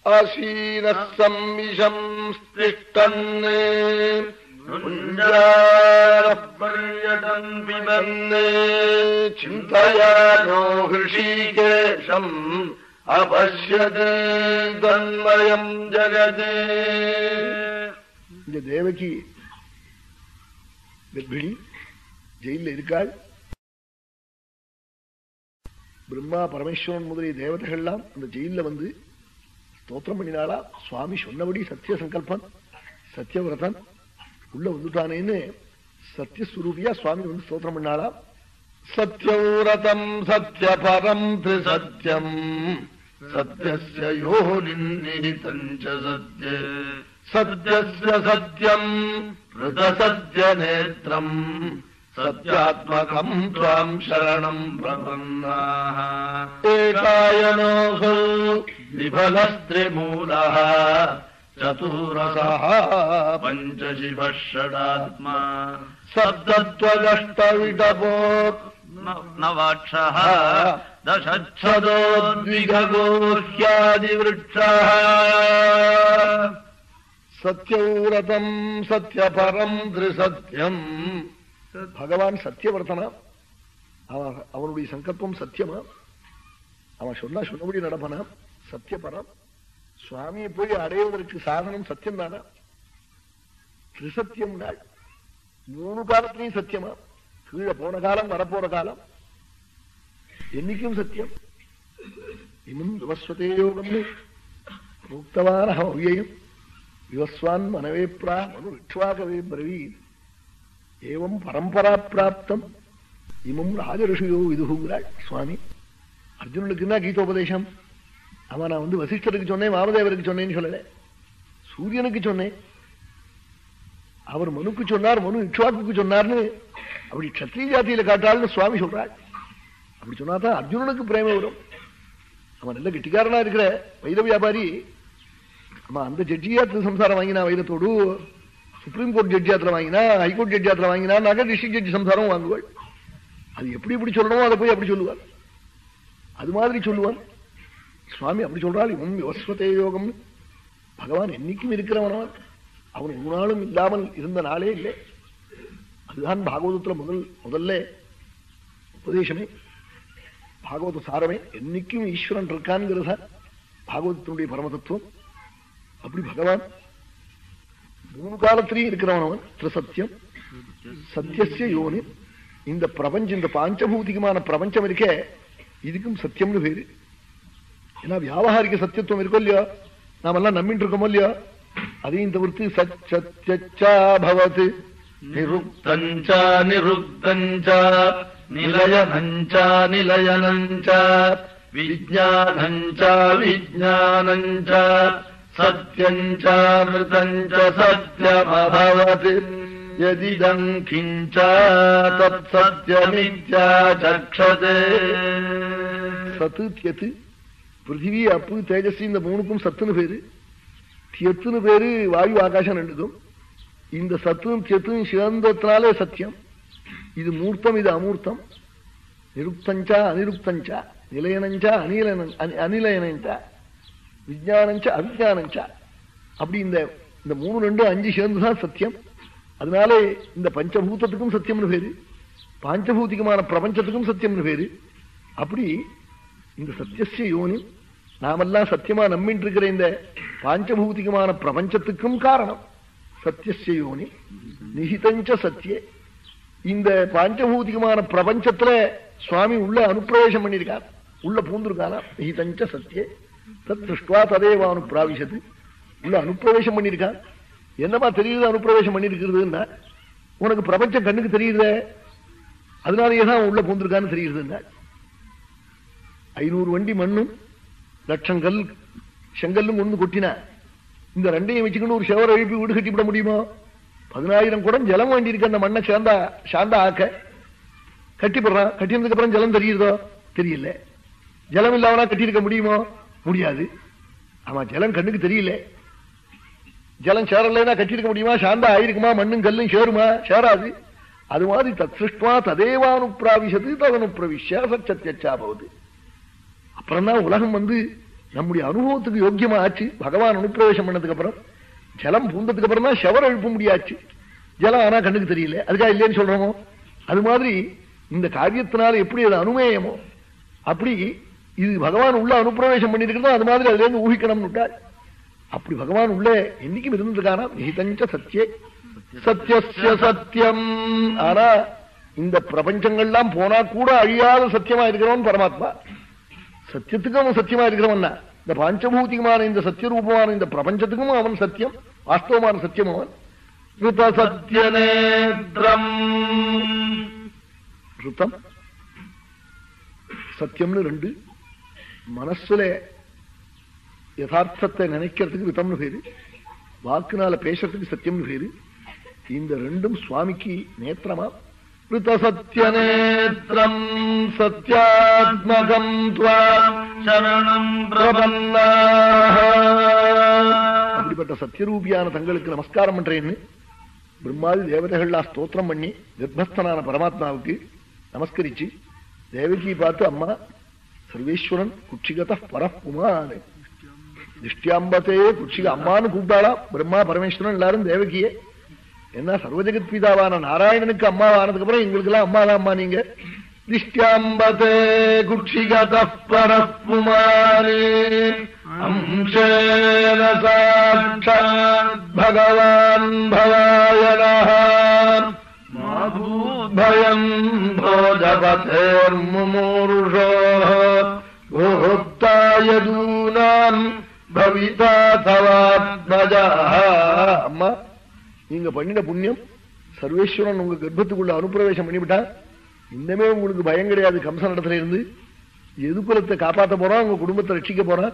ஆசீன சம்மிஷம் பர்யடன் பிபன்னே சிந்தையானோ ஹிருஷிகேஷம் அபஷ்யது தன்மயம் ஜகதே இந்த தேவகி கர்ப்பிணி ஜெயில இருக்காள். பிரம்மா பரமேஸ்வரன் முதலிய தேவதைகள்லாம் அந்த ஜெயில வந்து ஸ்தோத்திரம் பண்ணினாளா? சுவாமி சொன்னபடி சத்திய சங்கல்பன் சத்தியவிரதன் உள்ள வந்துட்டானேன்னு சத்தியஸ்வரூபியா சுவாமி வந்து ஸ்தோத்திரம் பண்ணாளா? சத்யவிரதம் சத்யபரம் सत्यस्य योनिम् निहितम् च सत्ये। सत्यस्य सत्यम् हृदसत्यनेत्रम् सत्यात्मकम् त्वाम् शरणम् प्रपन्नाः एकायनोः विफलस्त्रिमूलः चतुरसः पञ्चशिवः षडात्मा सप्तत्वदष्टविडभो नवाक्षः தசோத்விகோஹ்யாதிவிருட்சः சத்யவிரதம் சத்யபரம் திருசத்யம் பகவான் சத்தியவர்த்தனா அவன் அவனுடைய சங்கல்பம் சத்தியமா? அவன் சொன்னா சொன்னபடி நடப்பனா. சத்தியபரம். சுவாமியை போய் அடைவதற்கு சாதனம் சத்தியம் தானா திரிசத்தியம் நாள் மூணு காலத்திலையும் சத்தியமா? கீழே போன காலம் வரப்போற காலம். என்னைக்கும் சத்தியம். இன்னும் விவஸ்வதே யோகம்னு முக்தவான அவ்யயம் விவஸ்வான் மனவே பிரா மனு விட்வாகவே பிரவீ ஏவம் பரம்பரா பிராப்தம். இமம் ராஜரிஷியோ விதுகுங்கிறாள் சுவாமி. அர்ஜுனனுக்கு என்ன கீதோபதேசம்? அவன் நான் வந்து வசிஷ்டருக்கு சொன்னேன் வாமதேவருக்கு சொன்னேன்னு சொல்லல. சூரியனுக்கு சொன்னேன். அவர் மனுக்கு சொன்னார் மனு இக்ஷாக்கு சொன்னார்னு. அப்படி கத்திரிய ஜாத்தியில காட்டாள்னு சுவாமி சொல்றாள். அப்படி சொன்னாதான் அர்ஜுனனுக்கு பிரேம வரும். அவன் நல்ல கெட்டிக்காரனா இருக்கிற வைர வியாபாரி. ஆமா அந்த ஜட்ஜியாத்துல சம்சாரம் வாங்கினா வைரத்தோடு சுப்ரீம் கோர்ட் ஜட்ஜியாத்துல வாங்கினா ஹைகோர்ட் ஜட்ஜியாத்துல வாங்கினா நகர் டிஸ்ட்ரிக்ட் ஜட்ஜி சம்சாரம் வாங்குவாள். அது எப்படி எப்படி சொல்லணுமோ அதை போய் அப்படி சொல்லுவார் அது மாதிரி சொல்லுவான். சுவாமி அப்படி சொல்றாள் இவன் விவஸ்வதே யோகம் பகவான் என்னைக்கும் இருக்கிறவனவன் அவன் ஒரு நாளும் இல்லாமல் இருந்த நாளே இல்லை. அதுதான் பாகவதத்துல முதல் முதல்ல உபதேசமே. பாகவத சாரமே என்னைக்கும் ஈஸ்வரன் இருக்கான்ங்கிறத பாகவதத்தினுடைய பரமதத்துவம். அப்படி பகவான் மூணு காலத்திலையும் இருக்கிறவன் அவன். திரிசத்தியம் சத்தியசிய யோனி. இந்த பிரபஞ்சம் இந்த பாஞ்சபூதிகமான பிரபஞ்சம் இருக்கே இதுக்கும் சத்தியம்னு பேரு. ஏன்னா வியாபாரிக சத்தியத்துவம் இருக்கோ இல்லையோ? நாம எல்லாம் நம்பிட்டு இருக்கோமோ இல்லையோ? அதையும் தவிர்த்து சச்சத்யச்சாபவத் நிருப்தஞ்சா நிருப்தஞ்சா. நிலயனஞ்ச நிலயனஞ்ச விஜானஞ்ச விஜானஞ்ச சத்யஞ்ச மிருதஞ்ச யதிதம் கிஞ்ச தத் சத்யமித்யா சக்ஷதே. சத்து தியத்து. பிருத்திவி அப்பு தேஜஸ்வி இந்த மூணுக்கும் சத்துன்னு பேரு. தியத்துன்னு பேரு வாயு ஆகாசம் ரெண்டுக்கும். இந்த சத்தும் தியத்தும் சேர்ந்ததுனாலே சத்தியம். இது மூர்த்தம் இது அமூர்த்தம். நிருப்தஞ்சா அனிருப்தஞ்சா நிலையனஞ்சா அனிலன அனிலயனஞ்சா விஜயானஞ்சா அவிஜானஞ்சா அப்படி இந்த இந்த மூணு ரெண்டு அஞ்சு சேர்ந்துதான் சத்தியம். அதனாலே இந்த பஞ்சபூதத்துக்கும் சத்தியம்னு பேரு. பாஞ்சபூதிகமான பிரபஞ்சத்துக்கும் சத்தியம்னு பேரு. அப்படி இந்த சத்தியசிய யோனி நாமெல்லாம் சத்தியமா நம்பிட்டு இருக்கிற இந்த பாஞ்சபூதிகமான பிரபஞ்சத்துக்கும் காரணம். சத்தியசிய யோனி நிகிதஞ்ச சத்தியே. இந்த பாஞ்சபூதிகமான பிரபஞ்சத்துல சுவாமி உள்ள அனுப்பிரவேசம் பண்ணியிருக்கார். உள்ள பூந்திருக்கானா தஞ்ச சத்தியே. தத் திருஷ்டுவா ததேவ அனுப்பிராவிசது உள்ள அனுப்பிரவேசம் பண்ணியிருக்கான் என்னமா தெரியுது அனுப்பிரவேசம் பண்ணிருக்கிறதுன்னா உனக்கு பிரபஞ்சம் கண்ணுக்கு தெரியுதே. அதனாலேயே தான் உள்ள பூந்திருக்கான்னு தெரியுதுன்னா? ஐநூறு வண்டி மண்ணும் லட்சம் கல் செங்கல்லும் ஒன்று கொட்டினா இந்த ரெண்டையும் வச்சுக்கணும் ஒரு செவர எழுப்பி வீடு கட்டிவிட முடியுமா? பதினாயிரம் குடம் ஜலம் வேண்டி இருக்கு அந்த மண்ணை சேர்ந்தா சாந்தா ஆக்க. கட்டிப்படுறான் கட்டினதுக்கு அப்புறம் ஜலம் தெரியுதோ? தெரியல. ஜலம் இல்லாமனா கட்டியிருக்க முடியுமோ? முடியாது. ஆமா ஜலம் கண்ணுக்கு தெரியல. ஜலம் சேரலைன்னா கட்டியிருக்க முடியுமா? சாந்தா ஆயிருக்குமா? மண்ணும் கல்லும் சேருமா? சேராது. அது மாதிரி தத் சிருஷ்டுவா ததேவானுப்பிராவிசது ததனுப்பிரவிஷ்ய சச்சத்தியச்சா போகுது அப்புறம் தான் உலகம் வந்து நம்முடைய அனுபவத்துக்கு யோக்கியமா ஆச்சு பகவான் அனுப்பிரவேசம் பண்ணதுக்கு அப்புறம் ஜலம் பூந்ததுக்கு அப்புறம் தான் ஷவர் எழுப்ப முடியாச்சு. ஜலம் ஆனா கண்ணுக்கு தெரியல. அதுக்காக இல்லைன்னு சொல்றோமோ? அது மாதிரி இந்த காரியத்தினால எப்படி அது அனுமேயமோ? அப்படி இது பகவான் உள்ள அனுப்பிரவேசம் பண்ணிருக்கிறதோ அது மாதிரி அதுல இருந்து ஊகிக்கணும்னு விட்டார். அப்படி பகவான் உள்ள என்னைக்கும் இருந்திருக்கானா? நிகிதஞ்ச சத்தியே சத்தியசிய சத்தியம் ஆனா இந்த பிரபஞ்சங்கள்லாம் போனா கூட அழியாத சத்தியமா இருக்கிறவன் பரமாத்மா. சத்தியத்துக்கு அவன் சத்தியமா இருக்கிறவன் இந்த பாஞ்சபூதிகமான இந்த சத்தியரூபமான இந்த பிரபஞ்சத்துக்கும் அவன் சத்தியம். வாஸ்தவமான சத்தியம் அவன். ருத சத்தியநேத்திரம் ருத்தம் சத்தியம்னு ரெண்டு. மனசுல யதார்த்தத்தை நினைக்கிறதுக்கு ரிதம்னு பேரு. வாக்குனால பேசுறதுக்கு சத்தியம்னு பேரு. இந்த ரெண்டும் சுவாமிக்கு நேத்திரமா ऋतसत्यनेत्रम् सत्यात्मकम् त्वाम् சரணம் பிரபன்னாः அப்படிப்பட்ட சத்தியரூபியான தங்களுக்கு நமஸ்காரம் பண்றேன்னு பிரம்மாதி தேவதைகள்லாம் ஸ்தோத்திரம் பண்ணி கர்ப்பஸ்தனான பரமாத்மாவுக்கு நமஸ்கரிச்சு தேவகி பார்த்து அம்மா சர்வேஸ்வரன் குட்சிகத பரப்புமான் திஷ்டியாம்பத்தே குட்சிக அம்மான்னு கூப்பிட்டாளாம் பிரம்மா பரமேஸ்வரன் எல்லாரும் தேவகியே என்ன சர்வஜகத் பிதாவான நாராயணனுக்கு அம்மா ஆனதுக்கு அப்புறம் எங்களுக்கு எல்லாம் அம்மா தான் அம்மா நீங்க? திஷ்டியாம்பதே குட்சிகத பரப்புமாரே அம்சேன சாட்சாத் பகவான் பவாயனः பயம் போஜபதேர்முமூர்ஷோ. கோத்தாயதூனான் பவிதா தவாத்மஜா அம்மா நீங்க பண்ணின புண்ணியம் சர்வேஸ்வரன் உங்க கர்ப்பத்துக்குள்ள அனுப்பிரவேசம் பண்ணிவிட்டா இன்னமே உங்களுக்கு பயம் கிடையாது கம்சன் இடத்துல இருந்து. எதுக்குலத்தை காப்பாற்ற போறான் உங்க குடும்பத்தை ரட்சிக்க போறான்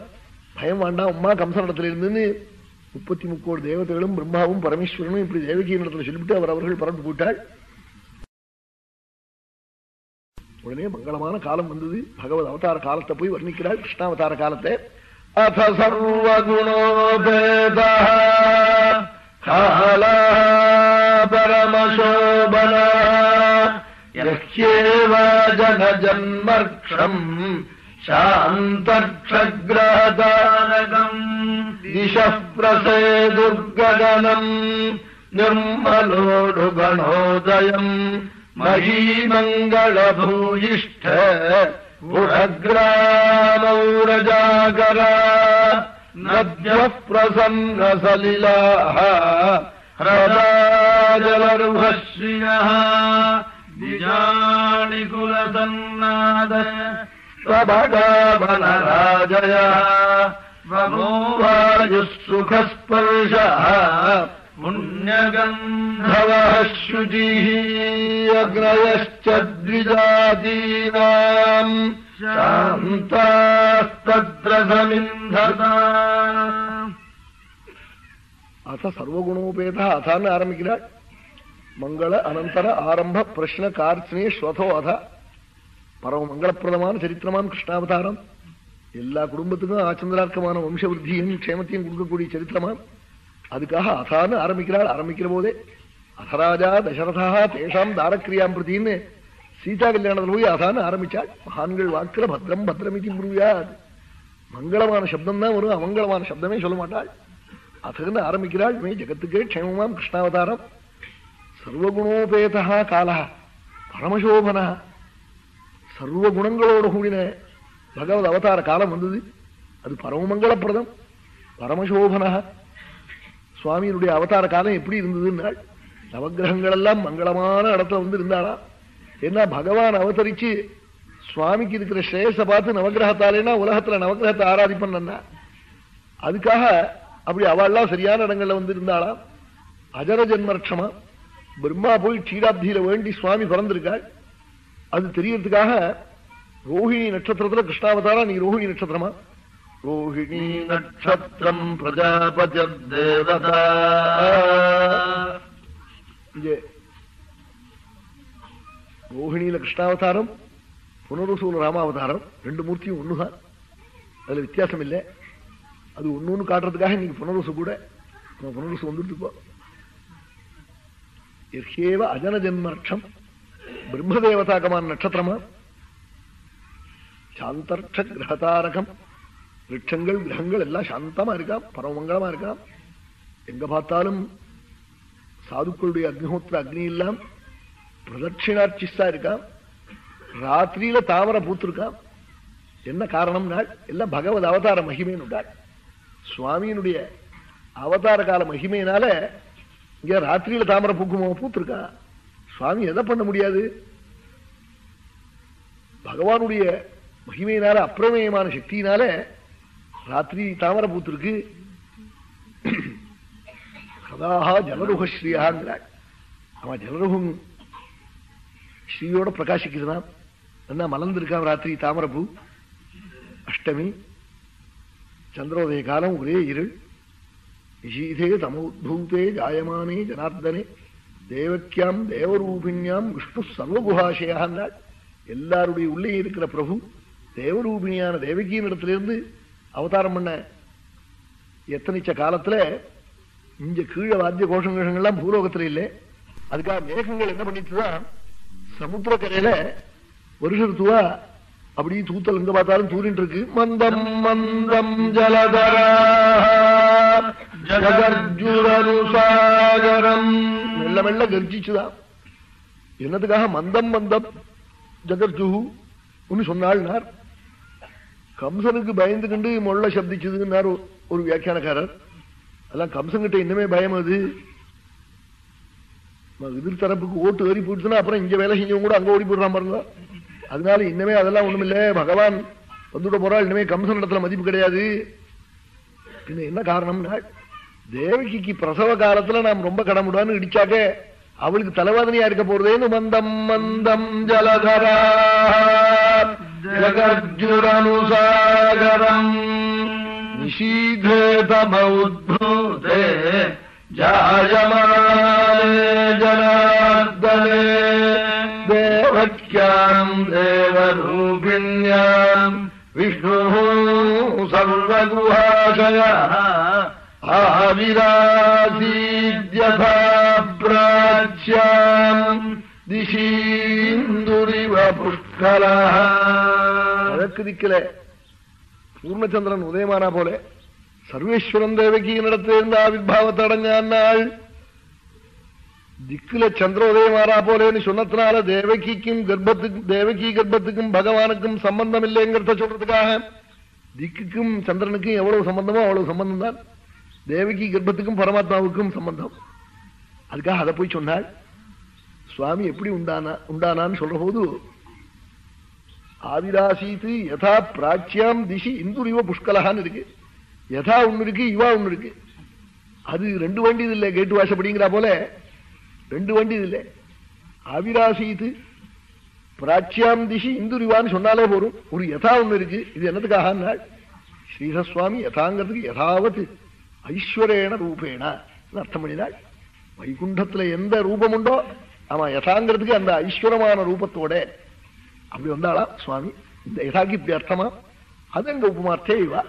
பயம் வேண்டாம் அம்மா கம்சன் இடத்துல இருந்துன்னு முப்பத்தி முக்கோடு தேவதைகளும் பிரம்மாவும் பரமேஸ்வரனும் இப்படி தேவகியின் இடத்துல சொல்லிவிட்டு அவர் அவர்கள் பறந்து போட்டாள் உடனே மங்களமான காலம் வந்தது. பகவத் அவதார காலத்தை போய் வர்ணிக்கிறாள் கிருஷ்ணாவதார காலத்தை. அத சர்வகுணோபேத. हला परमशोभना यह्येव जनजन्मक्षम् शान्तर्क्षग्रहतारकम् दिशप्रसेदुर्गनम् निर्मलोडुगणोदयम् निर्मलोढुगणोदयम् महीमङ्गलभूयिष्ठ गृहग्रामौरजागरा नद्यः प्रसङ्गसलिलाः ह्रराजवरुहश्रियः विजाणिकुलसन्नाद प्रभजाबनराजयः प्रभोवाजः सुखस्पर्शः पुण्यगन्धवः शुचिः अग्रयश्च द्विजातीनाम् சமிந்ததா அத சர்வகுணோபேத அதான்னு ஆரம்பிக்கிறாள் மங்கள அனந்தர ஆரம்ப பிரஷ்ன கார்த்தினே ஸ்வதோ அதா பரம மங்களப்பிரதமான சரித்திரமான கிருஷ்ணாவதாரம் எல்லா குடும்பத்துக்கும் ஆச்சந்திரார்க்கமான வம்சவருத்தியும் க்ஷேமத்தையும் கொடுக்கக்கூடிய சரித்திரமான் அதுக்காக அதான்னு ஆரம்பிக்கிறாள் ஆரம்பிக்கிற போதே அதராஜா தசரதா தேஷாம் தாரக்கிரியாம் பிரதின்னு சீதா கல்யாணத்தில் போய் அதான் ஆரம்பிச்சாள் மகான்கள் வாக்குல பத்ரம் பத்ரமிதி புரியா மங்களமான சப்தம் தான் வரும் அமங்கலமான சப்தமே சொல்ல மாட்டாள். அதுன்னு ஆரம்பிக்கிறாள் மே ஜகத்துக்கே க்ஷேமமாம் கிருஷ்ணாவதாரம். சர்வகுணோபேதா காலா பரமசோபனா. சர்வ குணங்களோடு கூடின பகவத் அவதார காலம் வந்தது. அது பரமமங்களப்பிரதம் பரமசோபனா. சுவாமியினுடைய அவதார காலம் எப்படி இருந்ததுன்னாள் நவகிரகங்கள் எல்லாம் மங்களமான இடத்துல வந்து இருந்தாளா ஏன்னா பகவான் அவதரிச்சு சுவாமிக்கு இருக்கிற ஸ்ரேயஸை பார்த்து நவகிரகத்தாலேனா உலகத்துல நவகிரகத்தை ஆராதிப்பண்ணா அதுக்காக அப்படி அவள்லாம் சரியான இடங்கள்ல வந்து இருந்தாளாம் அஜர ஜென்மரட்சமா பிரம்மா போய் க்ஷீராப்தியில வேண்டி சுவாமி பிறந்திருக்காள். அது தெரியறதுக்காக ரோஹிணி நட்சத்திரத்துல கிருஷ்ணாவதாரம் நீ ரோஹிணி நட்சத்திரமா? ரோஹிணி நட்சத்திரம் பிரஜாபதிர்தேவதா. இங்கே ரோஹிணியில கிருஷ்ணாவதாரம் புனரசூல ராமாவதாரம் ரெண்டு மூர்த்தியும் ஒண்ணுதான். அதுல வித்தியாசம் இல்லை. அது ஒண்ணு காட்டுறதுக்காக நீங்க புனரசு கூட புனரசு வந்துட்டு போ. எர்ஹேவ அஜன ஜென்மர்ஷம் பிரம்மதேவதாகமான நட்சத்திரமா? சாந்தர்ஷ கிரகதாரகம் விரட்சங்கள் கிரகங்கள் எல்லாம் சாந்தமா இருக்காம் பரமமங்கலமா இருக்காம் எங்க பார்த்தாலும் சாதுக்களுடைய அக்னிஹோத்திர அக்னி இல்லாமல் பிரதட்சிணார்ச்சிஸ்தா இருக்காம் ராத்திரியில தாமரை பூத்திருக்காம் என்ன காரணம்னா எல்லாம் பகவத் அவதார மகிமைன்னு சுவாமியினுடைய அவதார கால மகிமையினால இங்க ராத்திரியில தாமரை பூக்குமோ பூத்திருக்கா? சுவாமி எதை பண்ண முடியாது? பகவானுடைய மகிமையினால அப்பிரமேயமான சக்தியினால ராத்திரி தாமரை பூத்திருக்கு. கதாஹா ஜலருகஸ்ரீயாங்கிறாள் அவன் ஜலருகம் ஸ்ரீயோட பிரகாசிக்குதுதான் என்ன மலர்ந்திருக்கான் ராத்திரி தாமரப்பூ அஷ்டமி. சந்திரோதய காலம் ஒரே இருள். நிஷீதே தமோத்பூதே ஜாயமானே ஜனார்தனே. தேவக்கியாம் தேவரூபிணியாம் விஷ்ணு சர்வகுஹாசயான்னாள் எல்லாருடைய உள்ளே இருக்கிற பிரபு தேவரூபிணியான தேவகியின் இடத்திலிருந்து அவதாரம் பண்ண எத்தனைச்ச காலத்துல இங்க கீழே வாத்திய கோஷம் கோஷங்கள்லாம் பூலோகத்துல இல்லை. அதுக்காக மேகங்கள் என்ன பண்ணிட்டுதான் சமுத்திரக்கரையில வருஷ ருத்துவா அப்படி தூத்தல் எங்க பார்த்தாலும் தூரிட்டு இருக்கு. மந்தம் மந்தம் ஜலதரா ஜகர்ஜுரனுசாகரம் மெல்ல மெல்ல கர்ஜிச்சுதான் என்னதுக்காக மந்தம் மந்தம் ஜகர்ஜுஹு ஒன்னு சொன்னாள்னார். கம்சனுக்கு பயந்து கண்டு மொள்ள சப்திச்சதுன்னார் ஒரு வியாக்கியானக்காரர். அதெல்லாம் கம்சன்கிட்ட இன்னுமே பயம் அது. எதிர் தரப்புக்கு ஓட்டு ஏறி போயிடுச்சுன்னா அப்புறம் இங்க வேலை செஞ்சவங்க கூட அங்க ஓடி போயிடுறான் பாருங்க. அதனால இனிமே அதெல்லாம் ஒண்ணும் இல்ல பகவான் வந்துட போறா இனிமே கம்சன் இடத்துல மதிப்பு கிடையாது. என்ன காரணம்னா தேவகிக்கு பிரசவ காலத்துல நாம் ரொம்ப கடமுடான்னு இடிச்சாக்க அவளுக்கு தலைவாதனையா இருக்க போறதேன்னு மந்தம் மந்தம் ஜலகரா. ஜகர்ஜுரனுசாகரம். நிஷீதே தம உத்பூதே ஜாயமான ജനാർദ്ദനേ ദേവക്യാം ദേവരൂപിണ്യാം വിഷ്ണുഃ സർവഗുഹാശയ ആവിരാസീദ്യഥാ പ്രാച്യാം ദിശീന്ദുരിവ പുഷ്കര വഴക്ക് പൂർണചന്ദ്രൻ ഉദയമാന പോലെ സർവേശ്വരൻ ദേവകീനടത്തേണ്ട ആവിർഭാവത്തടഞ്ഞ ആൾ திக்குல சந்திரோதயமாறா போலேன்னு சொன்னதுனால தேவகிக்கும் கர்ப்பத்துக்கும் தேவகி கர்ப்பத்துக்கும் பகவானுக்கும் சம்பந்தம் இல்லைங்கிறத சொல்றதுக்காக திக்குக்கும் சந்திரனுக்கும் எவ்வளவு சம்பந்தமோ அவ்வளவு சம்பந்தம் தான் தேவகி கர்ப்பத்துக்கும் பரமாத்மாவுக்கும் சம்பந்தம். அதுக்காக அதை போய் சொன்னாள். சுவாமி எப்படி உண்டானா உண்டானான்னு சொல்ற போது ஆவிராசீத்து யதா பிராச்சியாம் திசி இந்துரிவ புஷ்கலகான்னு இருக்கு. யதா ஒண்ணு இருக்கு இவா ஒண்ணு இருக்கு. அது ரெண்டு வண்டி இல்லை கேட்டு வாசப்படிங்கிற போல ரெண்டு வண்டி இல்லை அவிராசீத்து பிராச்சியாம் திசி இந்துரிவான்னு சொன்னாலே போறோம் ஒரு யதா ஒண்ணு இருக்கு. இது என்னத்துக்காக ஸ்ரீதசுவாமி யதாங்கிறதுக்கு யதாவத் ஐஸ்வரேன ரூபேன அர்த்தம் பண்ணினாள் வைகுண்டத்துல எந்த ரூபம் உண்டோ ஆமா யதாங்கிறதுக்கு அந்த ஐஸ்வரமான ரூபத்தோட. அப்படி வந்தாளா சுவாமி? இந்த யதாக்கு இப்படி அர்த்தமா? அது எங்க உபமார்த்தே இவா.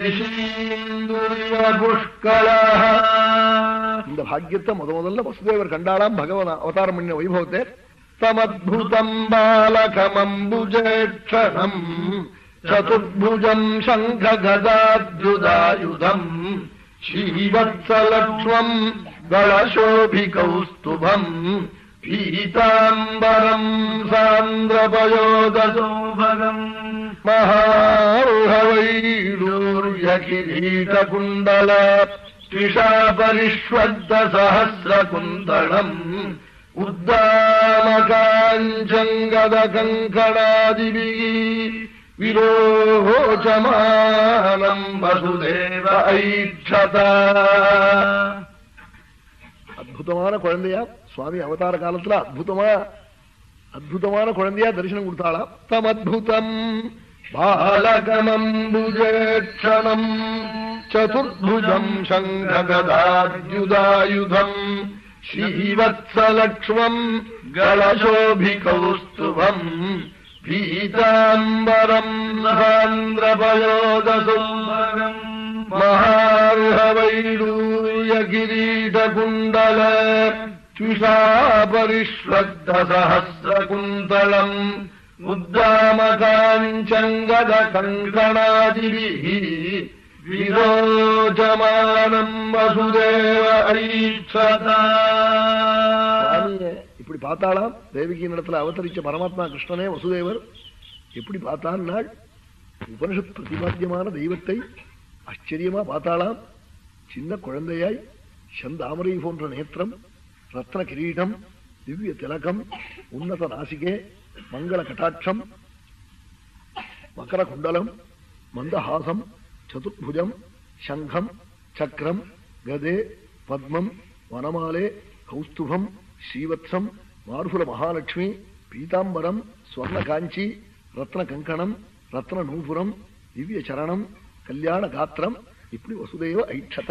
இந்த பாக்கியத்தை முத முதல்ல வசுதேவர் கண்டாளாம். பகவான் அவதாரம் பண்ண வைபவத்தை. தமத்புதம் பாலகமம்புஜேட்சணம். சதுர்புஜம் சங்ககதாத்யுதாயுதம். ஸ்ரீவத்சலக்ஷ்மம் கணசோபிகௌஸ்துபம் पीताम्बरम् सान्द्रपयोदशोभगम् महार्हवैडूर्यकिरीटकुण्डल त्रिषापरिष्वद्दसहस्रकुन्दलम् उद्दामकाञ्चङ्गदकङ्कणादिभिः विरोहोचमानम् वसुदेव ऐक्षत अद्भुतमान कुळन्दया சுவாமி அவதார காலத்துல அற்புதமா அற்புதமான குழந்தையா தரிசனம் கொடுத்தாளாம். தம் அத்புதம் பாலகமம்புஜேட்சணம் சதுர்புஜம் சங்ககதாத்யுதாயுதம் ஸ்ரீவத்சலக்ஷ்மம் கணசோபிகௌஸ்துவம் பீதாம்பரம் சாந்திரபயோதசும்பரம் மகார்ஹவைடூயகிரீடகுண்டல துஷாபரிஷ்வத்தசஹசிரகுந்தளம் உத்தாமகாஞ்சங்கத கங்கணாதிபிः விரோஜமானம் வசுதேவ ஐட்சதா இப்படி பார்த்தாலாம் தேவிகியின் இடத்துல அவதரிச்ச பரமாத்மா கிருஷ்ணனே வசுதேவர். எப்படி பார்த்தான்னாள் உபனிஷத் பிரதிபாத்தியமான தெய்வத்தை ஆச்சரியமா பார்த்தாலாம். சின்ன குழந்தையாய் செந்தாமரை போன்ற நேத்திரம் ரத்ன கிரீடம் திவ்ய திலகம் உன்னத நாசிகே மங்கள கட்டாட்சம் மகர குண்டலம் மந்தஹாசம் சதுர்புஜம் சங்கம் சக்கரம் கதே பத்மம் வனமாலே கௌஸ்துபம் ஸ்ரீவத்சம் மார்புல மகாலட்சுமி பீதாம்பரம் ஸ்வர்ண காஞ்சி ரத்ன கங்கணம் ரத்ன நூபுரம் திவ்ய சரணம் கல்யாண காத்திரம் இப்படி வசுதேவ ஐட்சத.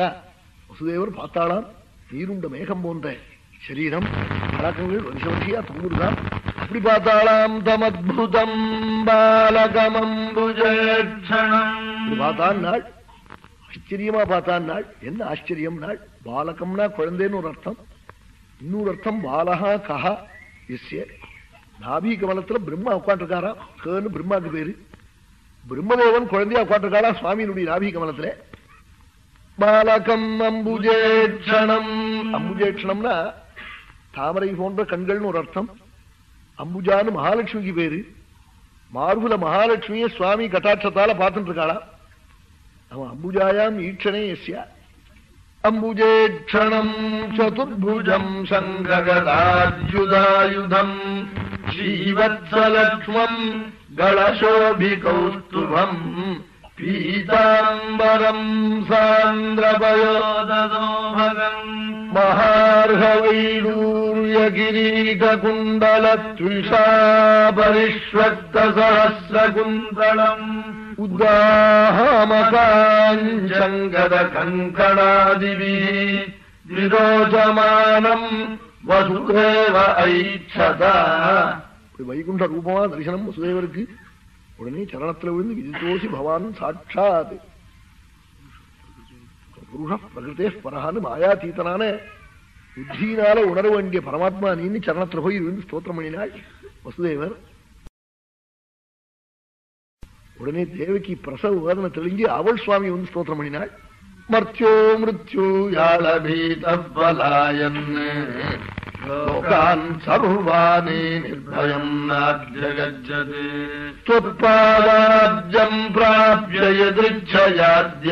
வசுதேவர் பார்த்தாளாம் நீருண்ட மேகம் போன்ற. சரீரம் பழக்கங்கள் வருஷ வருஷியா தூங்குதான் அப்படி பார்த்தாளாம் தமத்புதம் பாலகமம்புஜேட்சணம் பார்த்தான் நாள். ஆச்சரியமா பார்த்தான் நாள். என்ன ஆச்சரியம் நாள்? பாலகம்னா குழந்தைன்னு ஒரு அர்த்தம். இன்னொரு அர்த்தம் பாலகா கஹா எஸ்ய நாபி கமலத்துல பிரம்மா உட்காந்துருக்காரா கேன்னு பிரம்மாக்கு பேரு. பிரம்மதேவன் குழந்தையா உட்காந்துருக்காரா சுவாமியினுடைய நாபி கமலத்துல. பாலகம் அம்புஜேட்சணம் அம்புஜேட்சணம்னா தாமரை போன்ற கண்கள்னு ஒரு அர்த்தம். அம்புஜான்னு மகாலட்சுமிக்கு பேரு. மார்புல மகாலட்சுமிய சுவாமி கட்டாட்சத்தால பார்த்துட்டு இருக்காளா அவன் அம்புஜாயாம் ஈட்சனே எஸ்யா. அம்புஜேட்சணம் சதுர்புஜம் சங்ககதாத்யுதாயுதம் ஸ்ரீவத்சலக்ஷ்மம் கணசோபிகௌஸ்துபம் கௌஸ்துபம் சாந்திரபயோதோபகம் மகார்ஹவைடூர்யகிரீடகுண்டலத்விஷாபரிஷ்வக்தசஹசிரகுந்தளம் உத்தாஹமகாஞ்சங்கத கங்கணாதிபிः விரோஜமானம் வசுதேவ ஐட்சதா வைகுண்ட ரூபமா தரிசனம் வசுதேவருக்கு உடனே சரணத்துல விழுந்து விதித்தோசி பவான் சாட்சாத் புருஷ பிரகிருத்தே பரஹான்னு மாயாதீத்தனான புத்தியினால உணர வேண்டிய பரமாத்மா நீன்னு சரணத்துல போய் இருந்து ஸ்தோத்திரம் பண்ணினாள் வசுதேவர் உடனே தேவகி பிரசவ வேதனை தெளிஞ்சு அவள் சுவாமி வந்து ஸ்தோத்திரம் பண்ணினாள் മർച്ചോ മൃത്യൂയാളഭീതഫലായെന്ന് ലോകാൻ സർവാനേ നിർഭയം നാദ്യഗജത് ത്വത്പാദാദ്യം പ്രാപ്യയദൃക്ഷയാദ്യ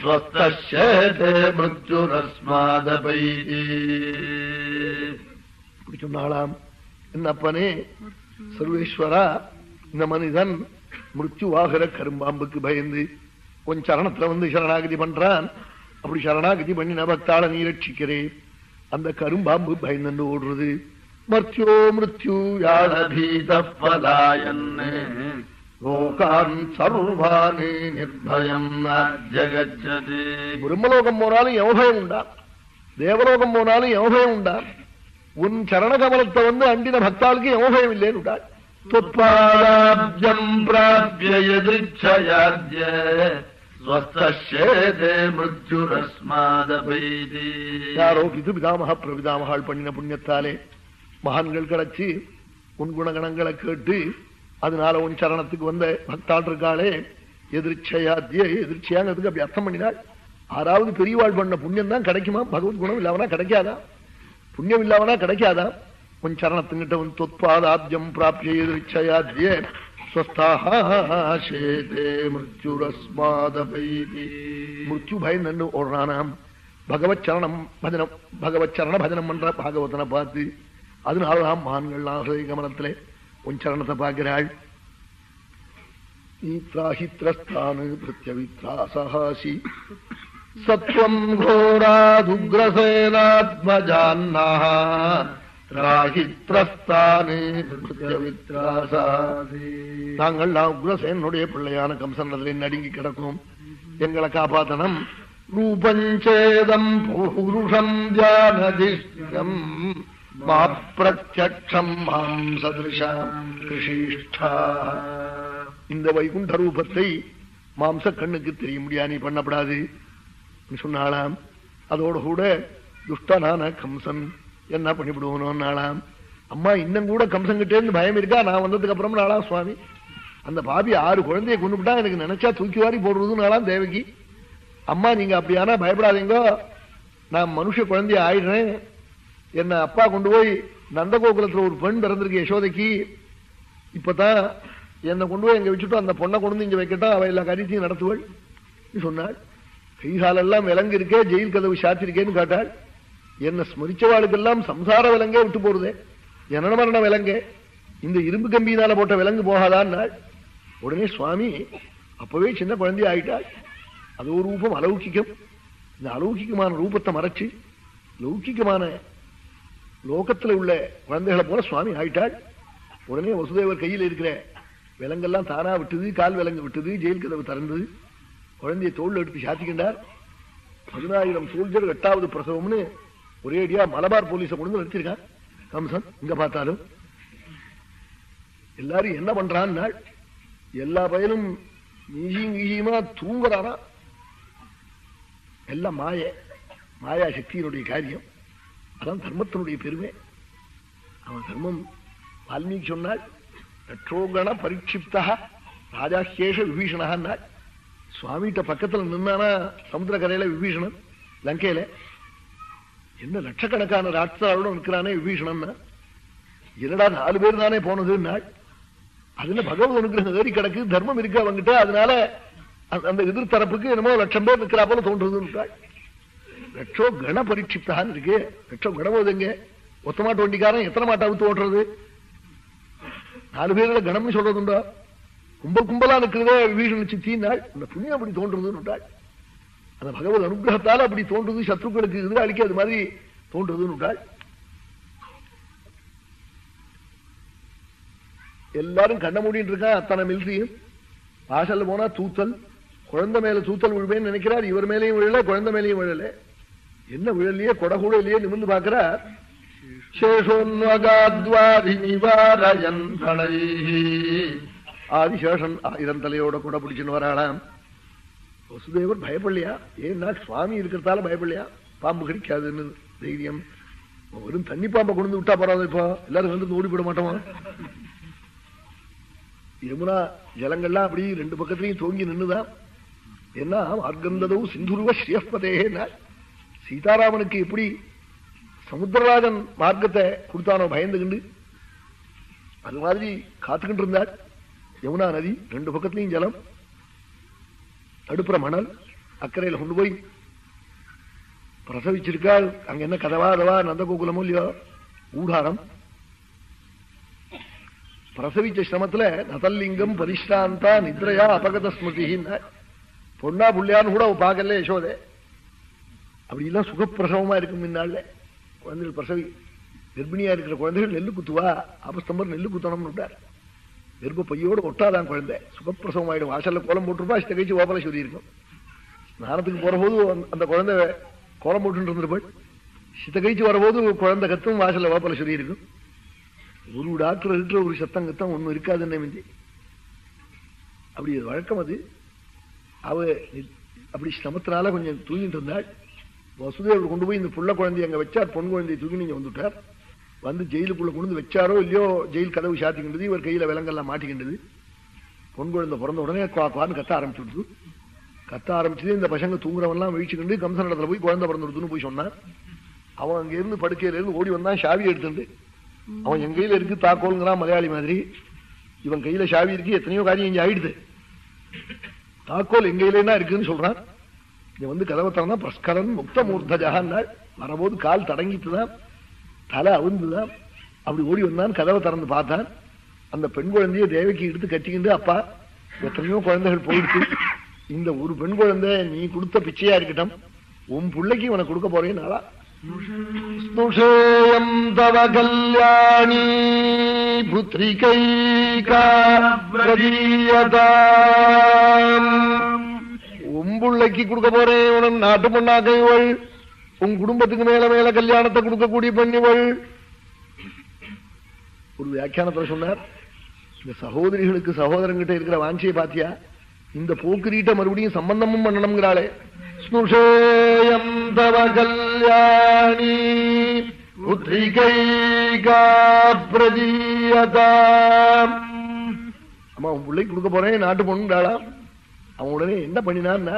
സ്വസ്ഥേതേ മൃത്യുരസ്മാദപൈ சொன்னாளாம் என் அப்பனே சர்வேஸ்வரா இந்த மனிதன் மிருத்யுவாகிற கரும்பாம்புக்கு பயந்து உன் சரணத்துல வந்து சரணாகதி பண்றான். அப்படி சரணாகதி பண்ணின பக்தாள நீ ரட்சிக்கிறே அந்த கரும்பாம்பு பயந்து ஓடுறது. மர்த்தியோ மிருத்யு யாதபீதப்பலாயன் லோகான் சர்வானே நிர்பயம் ஜகச்சதி பிரம்மலோகம் போனாலும் எவபயம் உண்டா? தேவலோகம் போனாலும் எவபயம் உண்டா? உன் சரண கமலத்தை வந்து அண்டின பக்தாளுக்கு எவபயம் இல்லைன்னு உண்டா? தொப்பாலாப்ஜம் பிராபிய எதிர்ச்சயாத்ய. யாரோ இது பிதாமக பிரபிதாமகாள் பண்ணின புண்ணியத்தாலே மகான்கள் கிடைச்சு உன் குணகணங்களை கேட்டு அதனால உன் சரணத்துக்கு வந்த பக்தாள் இருக்காளே எதிர்ச்சையாத்திய எதிர்ச்சியாங்கிறதுக்கு அப்படி அர்த்தம் பண்ணினாள். ஆறாவது பெரியவாள் பண்ண புண்ணியம் தான் கிடைக்குமா? பகவத் குணம் இல்லாமனா கிடைக்காதா? புண்ணியம் இல்லாமனா கிடைக்காதா? உன் சரணத்துங்கிட்ட உன் தொத்பாதாப்ஜம் பிராப்திய எதிர்ச்சையாத்திய സ്വസ്ഥാശേതേ മൃത്യുരസ്മാദൈതി മൃത്യു ഭയന്നുണ്ട് ഓടാനാം ഭഗവച്ചരണം ഭജനം ഭഗവച്ചരണ ഭജനം പண்ற ഭാഗവതனை பார்த்து அதனாலதான் மான்கள் ஆசிரிய கமலத்திலே உன் சரணத்தை பார்க்கிறாள் ீத்ராஹித்ரஸ்தானு பிரத்யவித்ராசி சத்வம் ഘോരാദുഗ്രസേനാത്മജാന്നാ ராஹித்ரஸ்தானே பிரஸ்தானே நாங்கள் நான் உக்ரசேனுடைய பிள்ளையான கம்சனதிலே நடுங்கி கிடக்கும். எங்களை காப்பாத்தனம் ரூபஞ்சேதம் புருஷம் தியானதிஷ்டம். மா மாம் சதிருஷாம் கிருஷிஷ்டா இந்த வைகுண்ட ரூபத்தை மாம்ச கண்ணுக்கு தெரிய முடியா நீ பண்ணப்படாது? சொன்னாலாம் அதோடு கூட துஷ்டனான கம்சன் என்ன பண்ணிவிடுவோம் அம்மா இன்னும் கூட கம்சன் பயம் இருக்கா? நான் வந்ததுக்கு அப்புறம் நாளா சுவாமி. அந்த பாபி ஆறு குழந்தைய கொண்டுபிட்டா எனக்கு நினைச்சா தூக்கி வாரி போடுறது நாளாம் தேவகி. அம்மா நீங்க அப்படியானா பயப்படாதீங்க. நான் மனுஷ குழந்தைய ஆயிடுறேன். என்ன அப்பா கொண்டு போய் நந்தகோகுலத்துல ஒரு பெண் பிறந்திருக்கு யசோதைக்கு. இப்பதான் என்னை கொண்டு போய் இங்க வச்சுட்டு அந்த பொண்ணை கொண்டு வந்து இங்க வைக்கட்டும் அவ எல்லா காரியத்தையும் நடத்துவள். சொன்னாள் கைகாலெல்லாம் விலங்கு இருக்கே ஜெயில் கதவு சாத்திருக்கேன்னு கேட்டாள். என்ன ஸ்மரிச்சவாளுக்கெல்லாம் சம்சார விலங்கே விட்டு போறதே? ஜனன மரண விலங்கே. இந்த இரும்பு கம்பியினால போட்ட விலங்கு போகாதான் உடனே சுவாமி அப்பவே சின்ன குழந்தைய ஆயிட்டாள். அது ஒரு ரூபம் அலௌகிக்கம் இந்த அலௌகிக்கமான ரூபத்தை மறைச்சு லௌகிக்கமான லோகத்தில் உள்ள குழந்தைகளை போல சுவாமி ஆயிட்டாள். உடனே வசுதேவர் கையில் இருக்கிற விலங்கெல்லாம் தானா விட்டது கால் விலங்கு விட்டது ஜெயில் கதவு திறந்தது. குழந்தைய தோல் எடுத்து சாத்திக்கின்றார். பதினாயிரம் சோல்ஜர் எட்டாவது பிரசவம்னு ஒரே அடியா மலபார் போலீஸ கொண்டு நிறுத்திருக்கான் கம்சன் இங்க பார்த்தாலும். எல்லாரும் என்ன பண்றான் எல்லா பயனும் நீசியும் நீயுமா தூங்குறானா? எல்லாம் மாய. மாயா சக்தியினுடைய காரியம். அதான் தர்மத்தினுடைய பெருமை. அவன் தர்மம் வால்மீகி சொன்னாள் ரட்சோகண பரீட்சிப்தா ராஜாஹேஷ விபீஷணான்னாள். சுவாமிகிட்ட பக்கத்துல நின்னானா சமுத்திரக்கரையில விபீஷணன் லங்கையில. என்ன லட்சக்கணக்கான ராட்சாரோட நிற்கிறானே விபீஷணன்? என்னடா நாலு பேர் தானே போனதுன்னாள் அதுல பகவத் அனுகிரகம் ஏறி கிடக்கு? தர்மம் இருக்கு அவங்கிட்ட. அதனால அந்த எதிர் தரப்புக்கு என்னமோ லட்சம் பேர் நிற்கிறா போல தோன்றுதுன்றாள். லட்சோ கண பரீட்சிப்தான் இருக்கு. லட்சோ கணபோதுங்க ஒத்தமாட்டு வண்டிக்காரன் எத்தனை மாட்டை அவுத்து ஓட்டுறது? நாலு பேர்ல கணம்னு சொல்றதுண்டா? கும்பல் கும்பலா நிற்கிறதே விபீஷண சித்தினாள் அந்த புண்ணியம் அப்படி தோன்றுறதுன்னு அந்த பகவத் அனுகிரகத்தால் அப்படி தோன்றுது சத்ருக்களுக்கு எதிராளிக்கு அது மாதிரி தோன்றுதுன்னு எல்லாரும் கண்ண மூடிட்டு இருக்கான் அத்தனை மில்ட்ரியும் வாசல்ல போனா தூத்தல். குழந்தை மேல தூத்தல் விழுவேன்னு நினைக்கிறார். இவர் மேலேயும் விழல குழந்தை மேலேயும் விழல. என்ன விழலையே? கொடை கூட இல்லையே நிமிந்து பாக்குறார் ஆதிசேஷன் ஆயிரம் தலையோட கூட பிடிச்சுன்னு வராளாம். வசுதேவர் பயப்படலையா? ஏன்னா சுவாமி இருக்கிறதால பயப்படலையா? பாம்பு கிடைக்காதுன்னு தைரியம். வெறும் தண்ணி பாம்பை கொண்டு விட்டா பரவாயில்ல இப்போ. எல்லாரும் வந்து ஓடி போட மாட்டோமா? யமுனா ஜலங்கள்லாம் அப்படி ரெண்டு பக்கத்துலயும் தோங்கி நின்னுதான் என்ன மார்கந்ததோ சிந்துருவ ஸ்ரீயப்பதேன்னா சீதாராமனுக்கு எப்படி சமுத்திரராஜன் மார்க்கத்தை கொடுத்தானோ பயந்துகிண்டு? அது மாதிரி காத்துக்கிட்டு இருந்தார். யமுனா நதி ரெண்டு பக்கத்துலயும் ஜலம். தடுப்புற மணல் அக்கறையில கொண்டு போய் பிரசவிச்சிருக்காள். அங்க என்ன கதவா அதவா நந்தகோகுலமோ இல்லையோ? ஊடாரம். பிரசவிச்ச சிரமத்துல நதல்லிங்கம் பரிஷ்டாந்தா நித்ரையா அபகத ஸ்மிருதின்னா பொண்ணா புள்ளியான்னு கூட அவ பார்க்கல யசோதே. அப்படிலாம் சுகப்பிரசவமா இருக்கும் முன்னாள்ல. குழந்தைகள் பிரசவி கர்ப்பிணியா இருக்கிற குழந்தைகள் நெல்லு குத்துவா அபஸ்தம்பர் நெல்லு குத்தணும்னு விட்டார். கர்ப்ப பையோடு ஒட்டாதான் குழந்தை. சுகப்பிரசவம் ஆயிடும் வாசல்ல கோலம் போட்டிருப்பா இஷ்ட கழிச்சு ஓபல சொல்லி இருக்கும் ஸ்நானத்துக்கு போறபோது அந்த குழந்தை கோலம் போட்டு இருந்திருப்பாள் சித்த கழிச்சு வரபோது குழந்தை கத்தும் வாசல்ல ஓப்பல சொல்லி இருக்கும் ஒரு டாக்டர் இருக்கிற ஒரு சத்தம் கத்தம் ஒன்னும் இருக்காதுன்னு மிஞ்சி. அப்படி வழக்கம் அது. அவ அப்படி சிரமத்தினால கொஞ்சம் தூங்கிட்டு இருந்தாள். வசுதேவர் கொண்டு போய் இந்த புள்ள குழந்தைய அங்க வச்சார். பொன் குழந்தையை தூக்கி நீங்க வந்துட்டார். வந்து ஜெயிலுக்குள்ள கொண்டு வச்சாரோ இல்லையோ ஜெயில் கதவு சாத்திக்கின்றது இவர் கையில விலங்கெல்லாம் மாட்டிக்கின்றது. பொன் குழந்தை பிறந்த உடனே குவான்னு கத்த ஆரம்பிச்சுடுது. கத்த ஆரம்பிச்சது இந்த பசங்க தூங்குறவன்லாம் வீழ்ச்சிக்கிண்டு கம்சன் இடத்துல போய் குழந்தை பிறந்துடுதுன்னு போய் சொன்னான். அவன் அங்க இருந்து படுக்கையில இருந்து ஓடி வந்தான் சாவி எடுத்துட்டு அவன் என் கையில இருக்கு தாக்கோலுங்கிறான் மலையாளி மாதிரி. இவன் கையில சாவி இருக்கு எத்தனையோ காரியம் இங்க ஆயிடுது. தாக்கோல் எங்க கையில இருக்குன்னு சொல்றான். இங்க வந்து கதவை திறந்தா பிரஸ்கரன் முக்த மூர்த்தஜான்னாள் வரபோது கால் தடங்கிட்டுதான் தலை அவிழ்ந்துதான் அப்படி ஓடி வந்தான் கதவை திறந்து பார்த்தான். அந்த பெண் குழந்தைய தேவைக்கு எடுத்து கட்டிக்கிண்டு அப்பா எத்தனையோ குழந்தைகள் போயிடுச்சு. இந்த ஒரு பெண் குழந்தை நீ கொடுத்த பிச்சையா இருக்கட்டும். உன் பிள்ளைக்கு உனக்கு கொடுக்க போறேன் நாளா. ஸ்னுஷேயம் தவ கல்யாணி புத்திரிகைகாதீயதாம் உன் பிள்ளைக்கு கொடுக்க போறேன் உனக்கு நாட்டு பொண்ணாக்கைவள் உன் குடும்பத்துக்கு மேல மேல கல்யாணத்தை கொடுக்கக்கூடிய பெண்ணிவள் ஒரு வியாக்கியானத்துல சொன்னார் இந்த சகோதரிகளுக்கு சகோதரங்கிட்ட இருக்கிற வாஞ்சியை பாத்தியா? இந்த போக்குரீட்ட மறுபடியும் சம்பந்தமும் பண்ணணுங்கிறாளே ஸ்னுஷேயம் தவ கல்யாணி புத்திரிகைகா பிரதீயதாம் அம்மா உன் பிள்ளைக்கு கொடுக்க போறேன் நாட்டு பொண்ணுடாளா அவன் உடனே என்ன பண்ணினான்